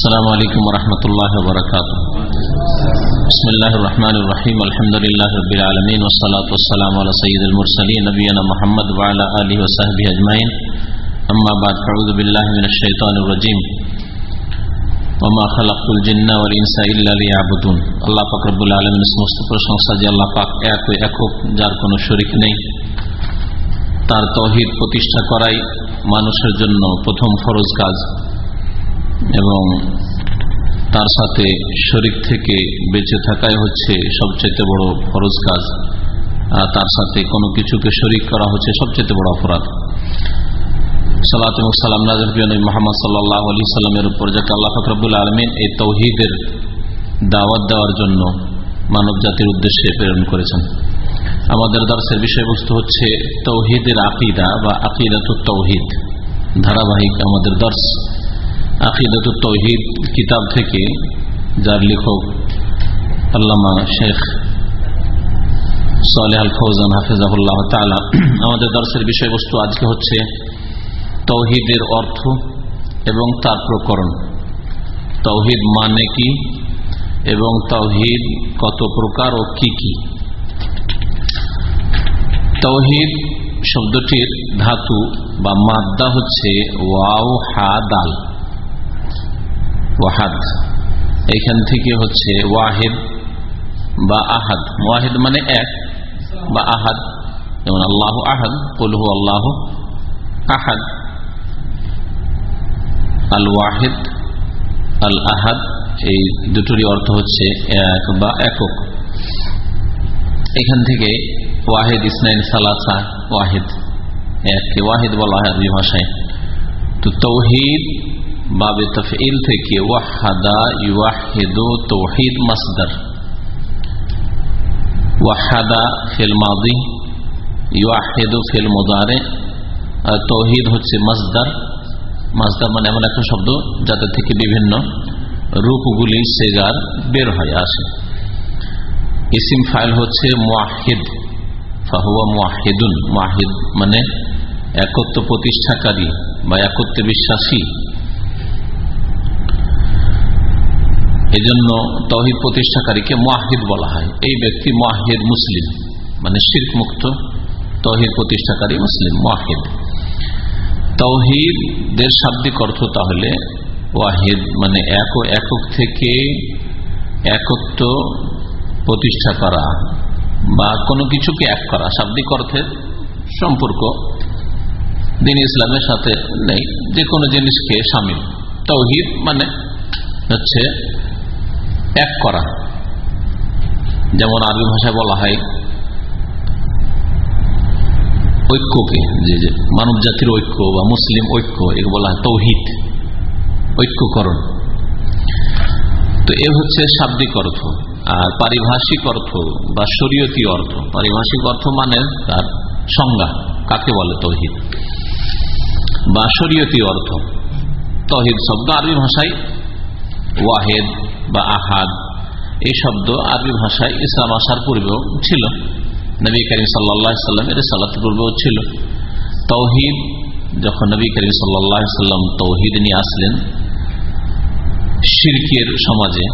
السلام عليكم ورحمة الله وبركاته بسم الله الرحمن الرحيم الحمد لله رب العالمين والصلاة والسلام على سيد المرسلين نبينا محمد وعلى آله وصحبه أجمعين أما بعد فعوذ بالله من الشيطان الرجيم وما خلقت الجن والإنس إلا ليعبدون আল্লাহ পাক রব্বুল আলমিন সমস্ত প্রশংসা যে আল্লাহ পাক এক একক যার কোনো শরিক নেই তার তহিদ প্রতিষ্ঠা করাই মানুষের জন্য প্রথম ফরজ কাজ এবং তার সাথে শরিক থেকে বেঁচে থাকাই হচ্ছে সবচেয়ে বড় ফরজ কাজ। আর তার সাথে কোনো কিছুকে শরিক করা হচ্ছে সবচেয়ে বড় অপরাধ। সালাত এবং সালাম মোহাম্মদ সাল্লাহ আলি সাল্লামের উপর যাকে আল্লাহ ফকরাবুল আলমিন এই তৌহিদের দাওয়াত দেওয়ার জন্য মানব জাতির উদ্দেশ্যে প্রেরণ করেছেন। আমাদের দর্শের বিষয়বস্তু হচ্ছে তৌহিদের আকিদা বা আকিদাত তৌহিদ। ধারাবাহিক আমাদের দর্শ আকিদাত তৌহিদ কিতাব থেকে, যার লেখক আল্লামা শেখ সালেহ আল ফৌজান হাফিজাহুল্লাহ তালা আমাদের দর্শের বিষয়বস্তু আজকে হচ্ছে তৌহিদের অর্থ এবং তার প্রকরণ। তৌহিদ মানে কি এবং তৌহিদ কত প্রকার ও কি কি? তৌহিদ শব্দটির ধাতু বা মাদ্দা হচ্ছে ওয়াও, হা, দাল। ওয়াহাদ। এখান থেকে হচ্ছে ওয়াহেদ বা আহাদ। ওয়াহেদ মানে এক বা আহাদ। যেমন আল্লাহ আহাদ কলহু আল্লাহ আহাদ। আল ওয়াহেদ আল আহাদ এই দুটোরই অর্থ হচ্ছে এক বা একক। এখান থেকে ওয়াহেদ ইসনাইন সালাসা, ওয়াহেদ। এককে ওয়াহেদ বলা হয় আরবি ভাষায়। তো তৌহিদ বাবে তফিল থেকে ওয়াহাদা ইউহিদু তৌহিদ মাসদার ওয়াহাদা ফিল মাদি ইউহিদু ফিল মুদারে তৌহিদ হচ্ছে মাসদার মাসদার মানে এমন একটা শব্দ যাতে থেকে বিভিন্ন রূপগুলি সেগার বের হয়ে আসে। ইসিম ফাইল হচ্ছে মুআহিদ ফাহুয়া মুআহিদুন মুআহিদ মানে একত্ব প্রতিষ্ঠাকারী বা একত্বে বিশ্বাসী। এজন্য তহিদ প্রতিষ্ঠাকারীকে মুআহিদ বলা হয়। এই ব্যক্তি মুআহিদ মুসলিম মানে শির্ক মুক্ত, তহিদ প্রতিষ্ঠাকারী মুসলিম মুআহিদ তৌহিদের শাব্দিক অর্থ তাহলে ওয়াহিদ মানে এক একক থেকে একত্ব প্রতিষ্ঠা করা বা কোনো কিছুকে এক করা। শাব্দিক অর্থের সম্পর্ক দিন ইসলামের সাথে নেই, যে কোনো জিনিসকে সামিল। তৌহিদ মানে হচ্ছে এক করা। যেমন আরবি ভাষায় বলা হয়, ঐক্যকে, যে মানব জাতির ঐক্য বা মুসলিম ঐক্য, একে বলা হয় তৌহিদ, ঐক্যকরণ। তো এ হচ্ছে শাব্দিক অর্থ, আর পারিভাষিক অর্থ বা শরীয়তি অর্থ। পারিভাষিক অর্থ মানে তার সংজ্ঞা, কাকে বলে তহিদ? বা শরীয়তি অর্থ। তহিদ শব্দ আরবি ভাষায় ওয়াহেদ বা আহাদ, এই শব্দ আরবি ভাষায় ইসলাম আসার পূর্বেও ছিল। নবী করিম সাল্লামের সালাত পূর্বেও ছিল। তৌহিদ, যখন নবী করিম সাল্লাম তৌহিদ নিয়ে আসলেন শিরকের সমাজে,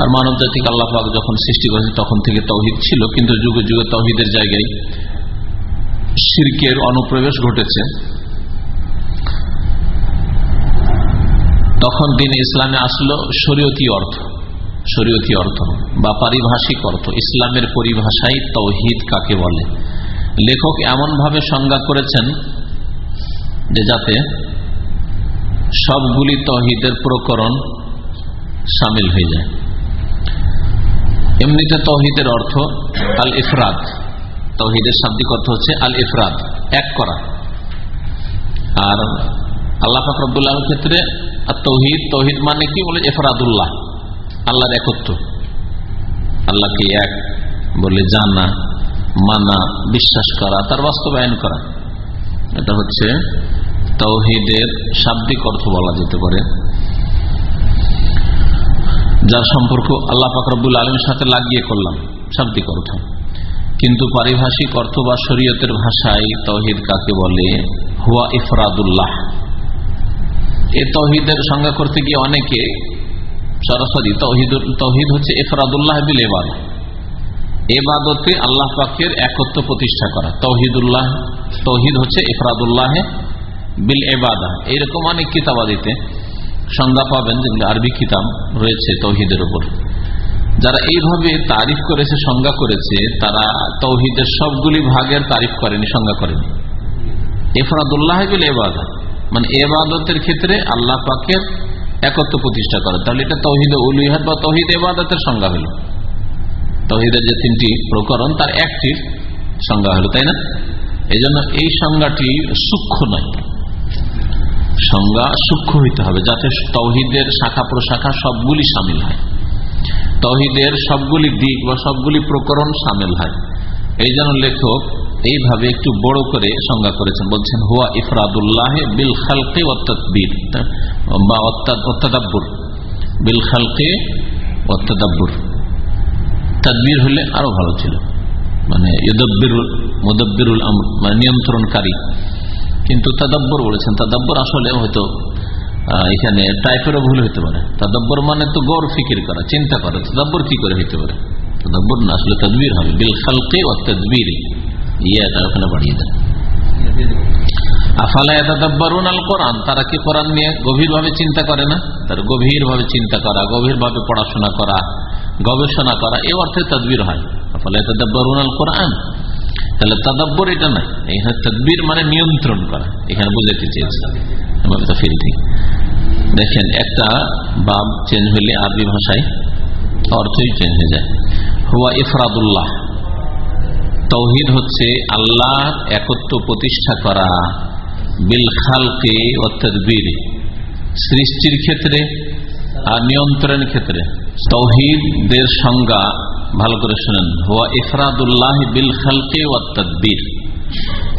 আর মানব জাতিকে আল্লাহাক যখন সৃষ্টি করেছেন তখন থেকে তৌহিদ ছিল, কিন্তু যুগে যুগে তৌহিদের জায়গায় শিরকের অনুপ্রবেশ ঘটেছে। তখন দিন ইসলামে আসলো, শরীয়তি অর্থ। শরীয়তি অর্থ বা পারিভাষিক অর্থ। ইসলামের পরিভাষায় তৌহিদ কাকে বলে? লেখক এমনভাবে সংজ্ঞা করেছেন যে যাতে সবগুলি তহিদের প্রকরণ সামিল হয়ে যায়। এমনিতে তৌহিদের অর্থ আল ইফরাদ তৌহিদের শাব্দিক অর্থ হচ্ছে আল ইফরাদ এক করা। আর আল্লাহ ফাকরুল্লাহ ক্ষেত্রে তৌহিদ তৌহিদ মানে কি? বলে এফরাদুল্লাহ। আল্লাহর একত্র। আল্লাহকে এক বলে জানা, মানা, বিশ্বাস করা, তার বাস্তবায়ন করা। এটা হচ্ছে তৌহিদের শাব্দিক অর্থ বলা যেতে পারে। যার সম্পর্ক আল্লাহ ফাকরুল আলমের সাথে লাগিয়ে করলাম, শাব্দিক অর্থ। কিন্তু পারিভাষিক অর্থ বা শরীয়তের ভাষায় তহিদ কাকে বলে? হুয়া ইফরাদুল্লাহ। এ তহিদের সংজ্ঞা করতে গিয়ে অনেকে সরাসরি তহিদ হচ্ছে এফরাদুল্লাহ বিল এবাদ এবাদতে আল্লাহ পাকের একত্র প্রতিষ্ঠা করা। তহিদুল্লাহ, তহিদ হচ্ছে এফরাদুল্লাহ বিল এবাদা এইরকম অনেক কিতাবাদিতে সংজ্ঞা পাবেন যেগুলো আরবি কিতাব রয়েছে তৌহিদের উপর। যারা এইভাবে তারিফ করেছে, সংজ্ঞা করেছে, তারা তৌহিদের সবগুলি ভাগের তারিফ করেনি, সংজ্ঞা করেনি। এফরাদুল্লাহ বিল এবাদা মানে এবাদতের ক্ষেত্রে আল্লাহ পাকের একত্র প্রতিষ্ঠা করে। তাহলে এটা তহিদ উলুহাত বা তৌহিদ এবাদতের সংজ্ঞা হলো। তৌহিদের যে তিনটি প্রকরণ, তার একটির সংজ্ঞা হলো, তাই না? এই এই সংজ্ঞাটি সূক্ষ্ম নয়। সংজ্ঞা সূক্ষ্ম হইতে হবে, যাতে তহিদের শাখা প্রশাখা সবগুলি সামিল হয়। তহিদের সবগুলি দিক বা সবগুলি প্রকরণ সামিল হয়। এই জন্য লেখক এইভাবে একটু বড় করে সংজ্ঞা করেছেন। বলছেন, হুয়া ইফরাদুল্লাহ বিল খালকে অত্যাদবির বা অত্যাদাব্বুর। বিল খালকে অত্যাদাব্বুর তাদবির হলে আরও ভালো ছিল। মানে ইউদব্বিরুল, মুদব্বিরুল মানে নিয়ন্ত্রণকারী। কিন্তু তাদাব্বর বলেছেন, তাদাব্বর আসলে হয়তো এখানে টাইপেরও ভুল হইতে পারে। তাদাব্বর মানে তো গড় ফিকির করা, চিন্তা করা। তাদাব্বর কি করে হইতে পারে? তাদাব্বর না, আসলে তদবির হবে। বিল খালকে ও তদবির। ইয়েটা ওখানে বাড়িয়ে দেন। কোরআন তারা কি কোরআন নিয়ে গভীরভাবে চিন্তা করে না? তার গভীরভাবে চিন্তা করা, গভীরভাবে পড়াশোনা করা, গবেষণা করা, এ অর্থে তদবির হয়। আফালা তাদাব্বারুন আল কোরআন তাহলে তাদাব্বর এটা নাই এখানে তদবির মানে নিয়ন্ত্রণ করা, এখানে বুঝাইতে চেয়েছে দেখেন, একটা বাব চেঞ্জ হইলে আরবি ভাষায় অর্থই চেঞ্জ হয়ে যায়। হুয়া ইফরাদুল্লাহ তৌহিদ হচ্ছে আল্লাহ একত্র প্রতিষ্ঠা করা, বিল খালকে অত্যাদবির সৃষ্টির ক্ষেত্রে আর নিয়ন্ত্রণের ক্ষেত্রে। তৌহিদের সংজ্ঞা ভালো করে শুনেন। হুয়া ইফরাদুল্লাহ বিল খালকে ওয়াত্তাদবির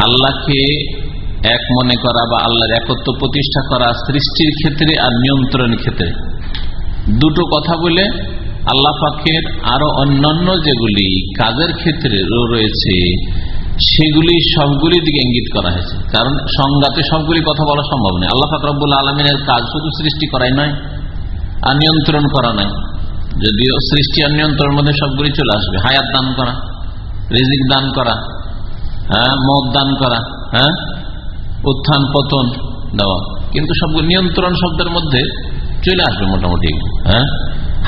আল্লাহকে এক মনে করা বা আল্লাহর একত্র প্রতিষ্ঠা করা সৃষ্টির ক্ষেত্রে আর নিয়ন্ত্রণের ক্ষেত্রে। দুটো কথা বলে আল্লাহ আরও অন্যান্য যেগুলি কাজের ক্ষেত্রে রয়েছে, সেগুলি সবগুলি দিকে ইঙ্গিত করা হয়েছে। কারণ সংজ্ঞাতে সবগুলি কথা বলা সম্ভব নয়। আল্লাহ ফাকরাবুল আলমিনের কাজ শুধু সৃষ্টি করাই নয়, আর নিয়ন্ত্রণ করা নয়। যদিও সৃষ্টি আর নিয়ন্ত্রণের মধ্যে সবগুলি চলে আসবে। হায়াত দান করা, রিজিক দান করা হ্যাঁ মদ দান করা হ্যাঁ উত্থান পতন দেওয়া। কিন্তু সবগুলো নিয়ন্ত্রণ শব্দের মধ্যে চলে আসবে মোটামুটি। হ্যাঁ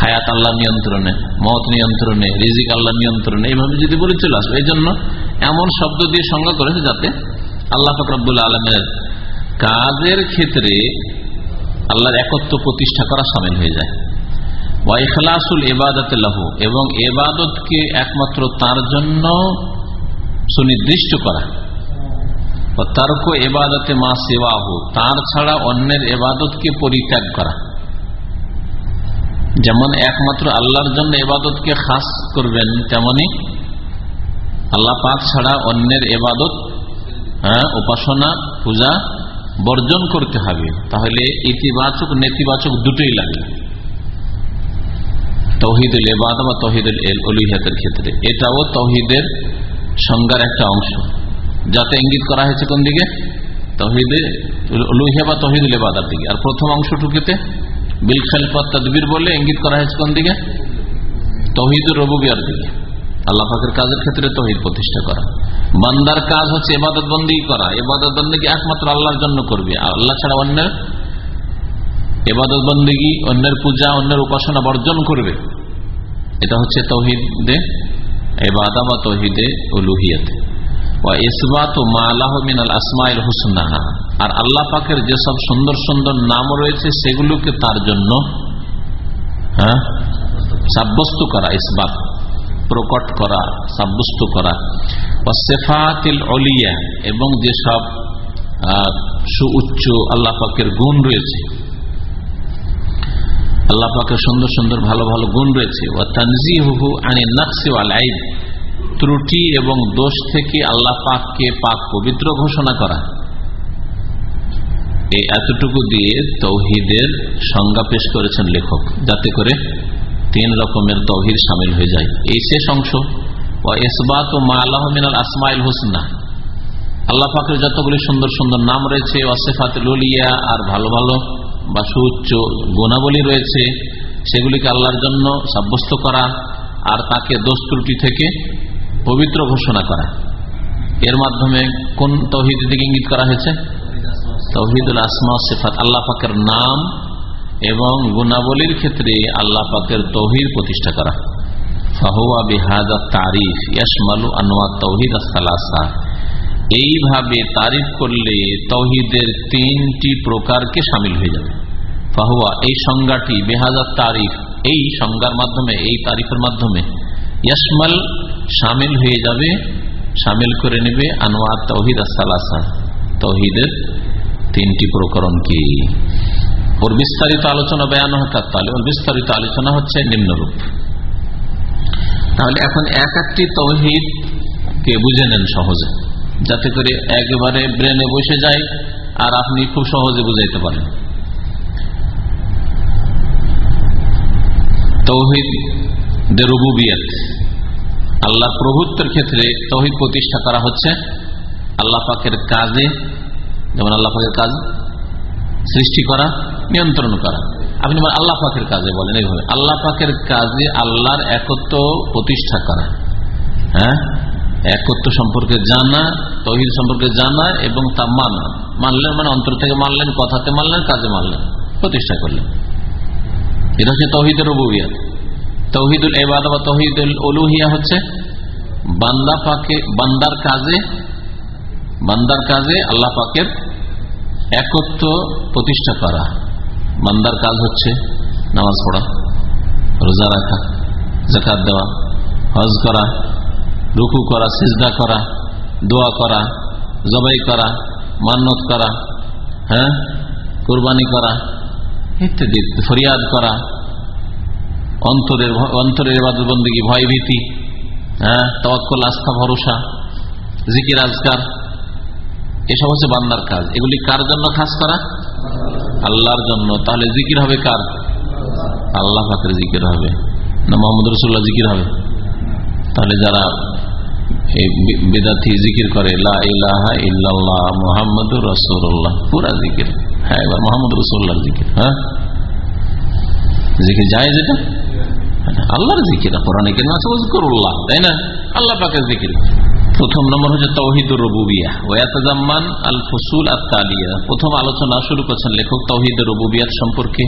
হায়াত আল্লাহ নিয়ন্ত্রণে, মত নিয়ন্ত্রণে, রিজিক আল্লাহ নিয়ন্ত্রণে, এইভাবে যদি বলে চলে আসবে এই জন্য এমন শব্দ দিয়ে সংজ্ঞা করেছে যাতে আল্লাহ ফকরাবুল্লা আলমের কাজের ক্ষেত্রে আল্লাহর একত্র প্রতিষ্ঠা করা সামিল হয়ে যায়। ওয়াইখলাসুল এবাদত লাহু, এবং এবাদতকে একমাত্র তার জন্য সুনির্দিষ্ট করা। তার্ক এবাদতে মা সেবাহু তার ছাড়া অন্যের এবাদতকে পরিত্যাগ করা। যেমন একমাত্র আল্লাহর জন্য এবাদতকে খাস করবেন, তেমনি আল্লাহ পাক ছাড়া অন্যের এবাদত হ্যাঁ উপাসনা, পূজা বর্জন করতে হবে। তাহলে ইতিবাচক, নেতিবাচক দুটোই লাগবে তহিদুল এবাদ বা তহিদুল এল অলুহিয়াতের ক্ষেত্রে। এটাও তহিদের সংজ্ঞার একটা অংশ। যাতে ইঙ্গিত করা হয়েছে কোন দিকে? তহিদে লুহিয়া বা তহিদুল এবাদার দিকে। আর প্রথম অংশটুকুতে বিল খালিফা তদবির বলে ইঙ্গিত করা হয়েছে কোন দিকে? তহিদুর রবুবিয়ার দিকে। আল্লাহ কাজের ক্ষেত্রে তহিদ প্রতিষ্ঠা করা। বান্দার কাজ হচ্ছে এবাদত বন্দি করা। এবাদত বন্দী একমাত্র আল্লাহর জন্য করবে? আল্লাহ ছাড়া অন্যের? এবাদত বন্দী অন্যের পূজা, অন্যের উপাসনা বর্জন করবে? এটা হচ্ছে তহিদে এবাদা বা তহিদে উলুহিয়াতে। আর আল্লাহ পাকের যেসব সুন্দর সুন্দর নাম রয়েছে, সেগুলোকে তার জন্য হ্যাঁ সাব্যস্ত করা, ইসবাত প্রকট করা, সাব্যস্ত করা। অলিয়া, এবং যেসব সুউচ্চ আল্লাহ পাকের গুণ রয়েছে। আল্লাহ পাকের সুন্দর সুন্দর ভালো ভালো গুণ রয়েছে। ও তানজি হু আনি নাকসি আইব ত্রুটি এবং দোষ থেকে আল্লাহ পাককে পাক পবিত্র ঘোষণা করা। এই এতটুকু দিয়ে তৌহিদের সংজ্ঞা পেশ করেছেন লেখক, যাতে করে তিন রকমের তৌহিদ সামিল হয়ে যায়। এই শেষ অংশ এসবাত ও মা আল্লাহ মিনাল আসমাইল হোসনা। আল্লাহ পাকের যতগুলি সুন্দর সুন্দর নাম রয়েছে অসেফাত লুলিয়া আর ভালো ভালো বা সুউচ্চ গুণাবলী রয়েছে, সেগুলিকে আল্লাহর জন্য সাব্যস্ত করা, আর তাকে দোষ ত্রুটি থেকে পবিত্র ঘোষণা করা। এর মাধ্যমে কোন তহিদ দিকে ইঙ্গিত করা হয়েছে? তহিদুল আসমা সেফাত, আল্লাহ পাকের নাম এবং গুণাবলীর ক্ষেত্রে আল্লাহ তহিদ প্রতিষ্ঠা করা। ফাহুয়া বিহাজা তারিফ ইয়াসমালু আনোয়া তৌহিদ আস্তালাসা এইভাবে তারিফ করলে তৌহিদের তিনটি প্রকারকে সামিল হয়ে যাবে। ফাহুয়া, এই সংজ্ঞাটি বেহাজার তারিফ, এই সংজ্ঞার মাধ্যমে, এই তারিফের মাধ্যমে ইয়াসমাল সামিল হয়ে যাবে সামিল করে নেবে আনোয়ার তৌহিদ আসালাসা তৌহিদের তিনটি প্রকরণ কি? ওর বিস্তারিত আলোচনা বেয়ান হঠাৎ তাহলে ওর বিস্তারিত আলোচনা হচ্ছে নিম্নরূপ। তাহলে এখন এক একটি তৌহিদ কে বুঝে নেন সহজে, যাতে করে একেবারে ব্রেনে বসে যায় আর আপনি খুব সহজে বুঝাইতে পারেন। তৌহিদ আল্লাহ প্রভুত্বের ক্ষেত্রে তৌহিদ প্রতিষ্ঠা করা হচ্ছে। আল্লাহ পাকের কাজে, যেমন আল্লাহ পাকের কাজ সৃষ্টি করা, নিয়ন্ত্রণ করা। আপনি আল্লাহ পাকের কাজে বলেন, এইভাবে। আল্লাহ পাকের কাজে আল্লাহর একত্র প্রতিষ্ঠা করা। হ্যাঁ? একত্র সম্পর্কে জানা, তহিদ সম্পর্কে জানা এবং তা মানা। মানলেন মানে অন্তর থেকে মানলেন, কথাতে মানলেন, কাজে মানলেন, প্রতিষ্ঠা করলেন। এটা হচ্ছে তহিদের রবুবিয়াত। তৌহিদুল এবাদ বা তহিদুল অলুহিয়া হচ্ছে বান্দা পাকে, বান্দার কাজে বান্দার কাজে আল্লাহ পাকের একত্র প্রতিষ্ঠা করা। বান্দার কাজ হচ্ছে নামাজ পড়া, রোজা রাখা জাকাত দেওয়া, হজ করা, রুকু করা, সিজদা করা, দোয়া করা, জবাই করা, মান্নত করা হ্যাঁ? কোরবানি করা, ইত্যাদি, ফরিয়াদ করা অন্তরের অন্তরের ভয় ভীতি হ্যাঁ তওয়াক্কল, আস্থা, ভরসা, জিকির, আজকার, এসব হচ্ছে বান্দার কাজ। এগুলি কার জন্য খাস করা আল্লাহর জন্য। তাহলে জিকির হবে কার? আল্লাহ পাকের জিকির হবে। না, মোহাম্মদ রসুল্লাহ জিকির হবে? তাহলে যারা বেদাতি জিকির করে মোহাম্মদ রসুল্লাহ পুরা জিকির। হ্যাঁ এবার মোহাম্মদ রসুল্লাহ জিকির হ্যাঁ? জিকির যায় যেটা আল্লাহর জিকির, কোরআনে কেন আছে করুল্লাহ তাই না? আল্লাহ পাকের জিকির। প্রথম নম্বর হচ্ছে তৌহিদুর রবুবিয়া ওয়াতাজাম্মান আল ফসুল আর তালিয়া প্রথম আলোচনা শুরু করছেন লেখক তৌহিদুর রবুবিয়াত সম্পর্কে।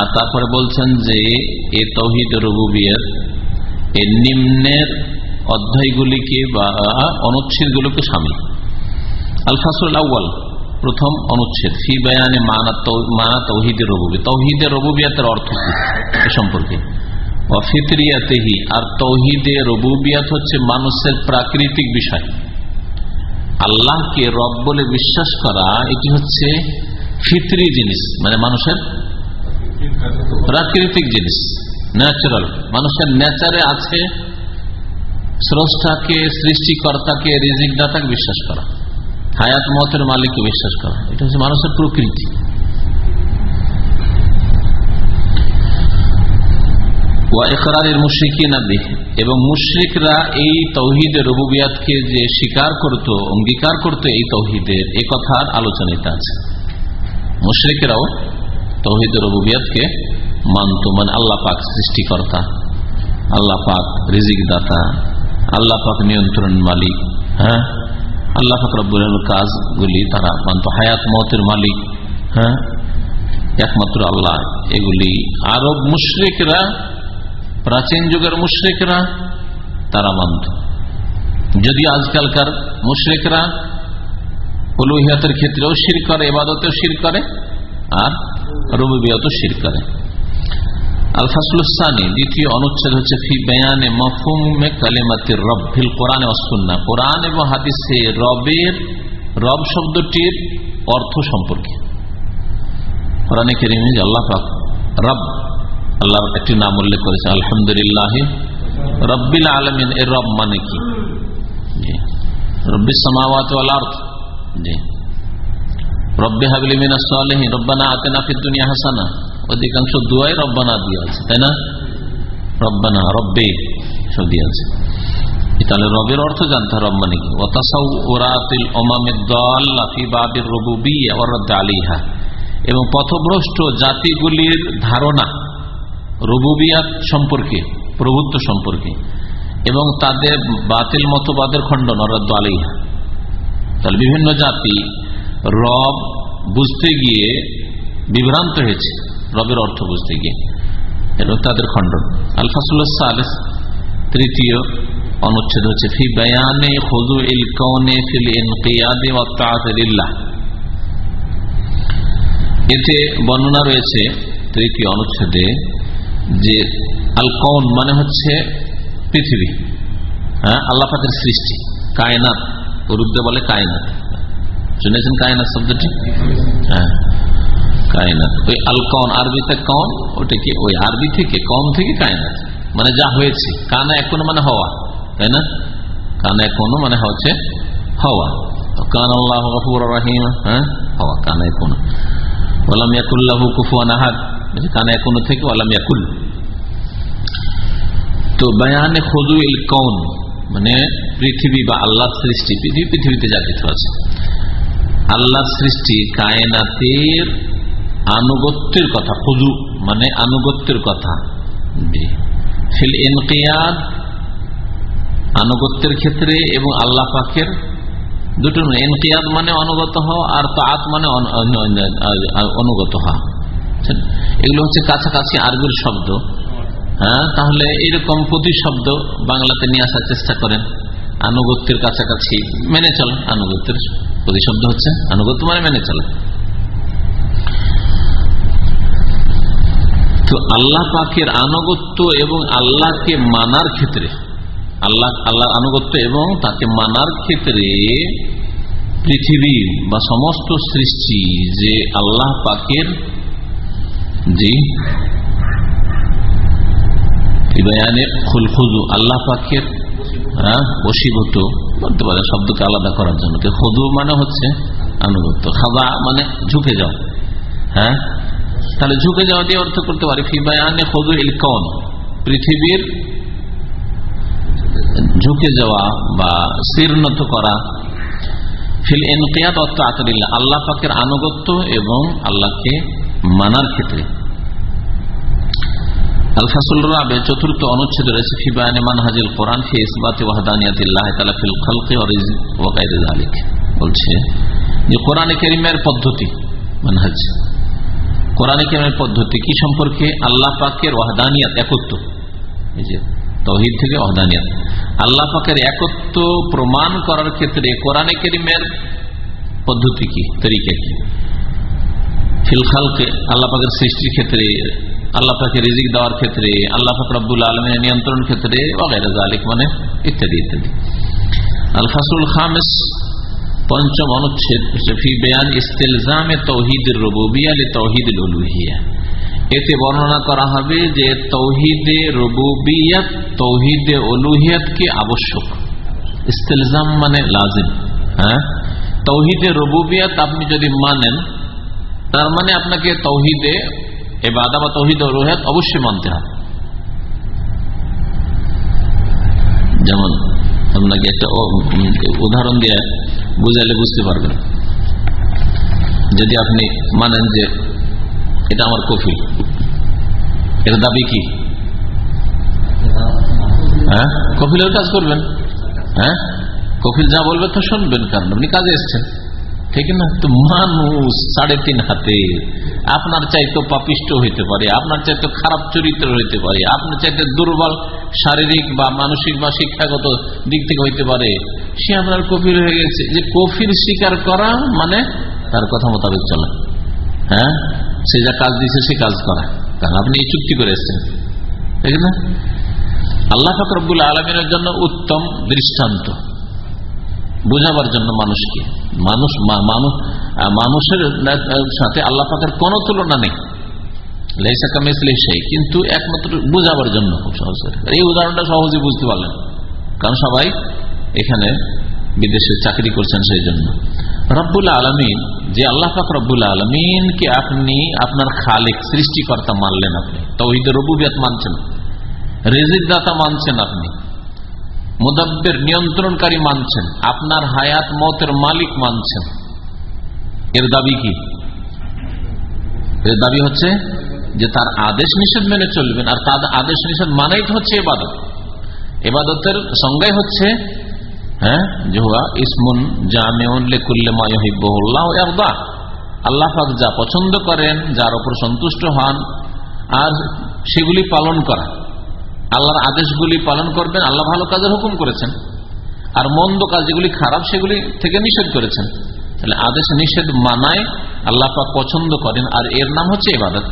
আর তারপরে বলছেন যে, এ তৌহিদ রবুবিয়াত এর নিম্নের অধ্যায়গুলিকে বা অনুচ্ছেদগুলোকে সামিল। আল ফাসুল আউ্বাল প্রথম অনুচ্ছেদ ফি বয়ানে মানা তৌহিদের রবুবি তৌহিদের রবুবিয়াতের অর্থ সম্পর্কে। অফিতরিয়াতেহি আর তৌহিদে রবুবিয়াত হচ্ছে মানুষের প্রাকৃতিক বিষয়। আল্লাহকে রব বলে বিশ্বাস করা, এটি হচ্ছে ফিতরি জিনিস মানে মানুষের প্রাকৃতিক জিনিস ন্যাচারাল মানুষের নেচারে আছে স্রষ্টাকে, সৃষ্টিকর্তাকে রিজিক দাতাকে বিশ্বাস করা। হায়াত মতের মালিককে বিশ্বাস করা। এটা হচ্ছে মানুষের প্রকৃতি। এবং মুশ্রিকরা এই তৌহিদের রবুবিয়াতকে যে স্বীকার করত, অঙ্গীকার করত, এই তৌহিদের, এ কথার আলোচনাতে আছে। মুশ্রিকরাও তৌহিদের রবুবিয়াতকে মানত মানে আল্লাহ পাক সৃষ্টিকর্তা, আল্লাহ পাক রিজিক দাতা আল্লাহ পাক নিয়ন্ত্রণ মালিক হ্যাঁ? আল্লাহ পাক রব্বুল কাজগুলি তারা মানত, হায়াত মতের মালিক হ্যাঁ? একমাত্র আল্লাহ, এগুলি আরব মুশ্রিকরা প্রাচীন যুগের মুশ্রিকরা, তারা মানত। যদি আজকালকার মুশ্রিকরা অলুহিয়াতের ক্ষেত্রেও শির করে এবাদতেও শির করে, আর রবিবিয়ত শির করে। আল ফাসলুসানি দ্বিতীয় অনুচ্ছেদ হচ্ছে, ফি বেয়ানে মফুমে কালেমাতির রব্বিল কোরআন অসুন্না কোরআন এবং হাদিসে রবের, রব শব্দটির অর্থ সম্পর্কে। কোরআনে কেরিমে আল্লাহ রব আল্লাহর একটি নাম উল্লেখ করেছে আলহামদুলিল্লাহ রব্বিল আলমিন এর রব মানে কি? রব্বি সামাওয়াত জি। রব্বে হাবিলি মিনা সালেহীন রব্বানা আতেনা ফিদ দুনিয়া হাসানা অধিকাংশ দুয়াই রব্বানা দিয়ে আছে, তাই না? রব্বানা, রব্বে সব দিয়ে আছে। তাহলে রবের অর্থ জানতে রব মানে কি? ওরাতিল ওমামের দল লাফি বাবির রবুবি আলিহা এবং পথভ্রষ্ট জাতিগুলির ধারণা রবুবিয়াত সম্পর্কে, প্রভুত্ব সম্পর্কে, এবং তাদের বাতিল মতবাদের খণ্ডন অরাদ্দ আলিহা তাহলে বিভিন্ন জাতি রব বুঝতে গিয়ে বিভ্রান্ত হয়েছে। রবের অর্থ বুঝতে গিয়ে। এবং তাদের খণ্ডন। আলফাসুল্লাহ তৃতীয় অনুচ্ছেদ হচ্ছে, ফি বয়ানে খুদু ইল কৌনে ফিল ইনকিয়াদে এতে বর্ণনা রয়েছে, তৃতীয় অনুচ্ছেদে যে আল কৌন মানে হচ্ছে পৃথিবী হ্যাঁ? আল্লাহ পাকের সৃষ্টি, কায়নাত। উরুদ্দে বলে কায়নাত। শুনেছেন কায়নাত শব্দটি? হ্যাঁ কায়নাত। ওই আল কন আরবিতে কন ওটা কি? ওই আরবি থেকে কন থেকে কায়নাত। মানে যা হয়েছে, কানা এখন মানে হওয়া, তাই না? কানা এখন মানে হচ্ছে হওয়া। কান আল্লাহ রাহিম হ্যাঁ? হওয়া, কানা এখন। বললাম ইয়াকুল্লাহ কুফুয়ান আহাদ। কানা থেকে তো বয়ানে ইল কৌন মানে পৃথিবী বা আল্লাহ সৃষ্টি, পৃথিবী পৃথিবীতে আছে। আল্লাহ সৃষ্টি কায়নাতের আনুগত্যের কথা খুদু মানে আনুগত্যের কথা। ফিল ইনকিয়াদ আনুগত্যের ক্ষেত্রে এবং আল্লাহ পাকের দুটো এনকিয়াদ মানে অনুগত হওয়া আর তাঁত মানে অনুগত হওয়া। এগুলো হচ্ছে কাছাকাছি আরবির শব্দ। হ্যাঁ তাহলে এরকম প্রতি শব্দ বাংলাতে নিয়ে আসার চেষ্টা করেন। আনুগত্যের কাছাকাছি মেনে চলেন। আনুগত্যের প্রতি শব্দ হচ্ছে, আনুগত্য মানে মেনে চলেন। তো আল্লাহ পাকের আনুগত্য এবং আল্লাহকে মানার ক্ষেত্রে, আল্লাহ, আল্লাহর আনুগত্য এবং তাকে মানার ক্ষেত্রে পৃথিবী বা সমস্ত সৃষ্টি যে আল্লাহ পাকের জি। আল্লাহ হ্যাঁ পারে শব্দকে আলাদা করার জন্য। মানে হচ্ছে আনুগত্য। মানে ঝুঁকে হ্যাঁ? তাহলে ঝুঁকে যাওয়া দিয়ে অর্থ করতে পৃথিবীর ঝুঁকে যাওয়া বা শীর্ণত করা, ফিল এনকিয়াত অর্থ আতরিল্লা আল্লাহ পাকের আনুগত্য এবং আল্লাহকে মানার ক্ষেত্রে। পদ্ধতি কি সম্পর্কে আল্লাহ পাকের ওয়াহদানিয়াত একত্ব? এই যে থেকে ওয়াহদানিয়াত। আল্লাহ পাকের একত্ব প্রমাণ করার ক্ষেত্রে কোরআনে কারীমের পদ্ধতি কি? তরিকা কি? ফিল খালকে আল্লাহ পাকের সৃষ্টির ক্ষেত্রে, আল্লাহ পাকে রিজিক দেওয়ার ক্ষেত্রে, আল্লাহ পাক রব্বুল আলমের নিয়ন্ত্রণ ক্ষেত্রে আলিক মানে ইত্যাদি ইত্যাদি। আল ফাসুল খামেস, পঞ্চম অনুচ্ছেদ ফি বেয়ান তৌহিদ রবুবিয়া তৌহিদ উলুহিয়া। এতে বর্ণনা করা হবে যে তৌহিদে রবুবিয়াত, তৌহিদে অলুহিয়াত কি আবশ্যক? ইস্তেলজাম মানে লাজিম হ্যাঁ? তৌহিদে রবুবিয়াত আপনি যদি মানেন তার মানে আপনাকে তৌহিদে এবাদা বা তৌহিদ ও রোহাত অবশ্যই মানতে হবে। যেমন আপনাকে একটা উদাহরণ দিয়ে বুঝাইলে বুঝতে পারবেন। যদি আপনি মানেন যে এটা আমার কফিল এটা দাবি কি? হ্যাঁ? কফিলের কাজ করবেন। হ্যাঁ? কফিল যা বলবে তো শুনবেন, কারণ আপনি কাজে এসছেন। ঠিক না তো মানুষ সাড়ে তিন হাতে। আপনার চাইতে পাপিষ্ট হইতে পারে, আপনার চাইতে খারাপ চরিত্র হইতে পারে, আপনার চাইতে দুর্বল শারীরিক বা মানসিক বা শিক্ষাগত দিক থেকে হইতে পারে। সে আপনার কফির হয়ে গেছে। যে কফির স্বীকার করা মানে তার কথা মোতাবেক চলা। হ্যাঁ? সে যা কাজ দিয়েছে সে কাজ করা। কারণ আপনি এই চুক্তি করে এসছেন। ঠিক না আল্লাহ ফাকরবুল আলমিনের জন্য উত্তম দৃষ্টান্ত। বোঝাবার জন্য মানুষকে। মানুষ মানুষের সাথে আল্লাহ পাকের কোন তুলনা নেই। সেই কিন্তু একমাত্র বুঝাবার জন্য খুব সহজ। এই উদাহরণটা সহজে বুঝতে পারলেন। কারণ সবাই এখানে বিদেশে চাকরি করছেন সেই জন্য। রব্বুল আলমিন, যে আল্লাহ পাক রব্বুল আলমিনকে আপনি, আপনার খালেক, সৃষ্টিকর্তা মানলেন আপনি। তৌহিদের রবুবিয়াত মানছেন। রেজিক দাতা মানছেন আপনি। মুদাব্বের নিয়ন্ত্রণকারী মানছেন। আপনার হায়াত মতের মালিক মানছেন। এর দাবি কি? এর দাবি হচ্ছে যে তার আদেশ নিষেধ মেনে চলবেন, আর তার আদেশ নিষেধ মানাই তো হচ্ছে এবাদত। এবাদতের সংজ্ঞাই হচ্ছে হ্যাঁ যে হুয়া, ইসমুন মাহিবুল্লাহ আল্লাহ পাক যা পছন্দ করেন, যার ওপর সন্তুষ্ট হন, আর সেগুলি পালন করা। আল্লাহর আদেশগুলি পালন করবেন, আল্লাহ ভালো কাজের হুকুম করেছেন। আর মন্দ কাজ যেগুলি খারাপ, সেগুলি থেকে নিষেধ করেছেন। তাহলে আদেশ নিষেধ মানায় আল্লাহ পাক পছন্দ করেন, আর এর নাম হচ্ছে এবাদত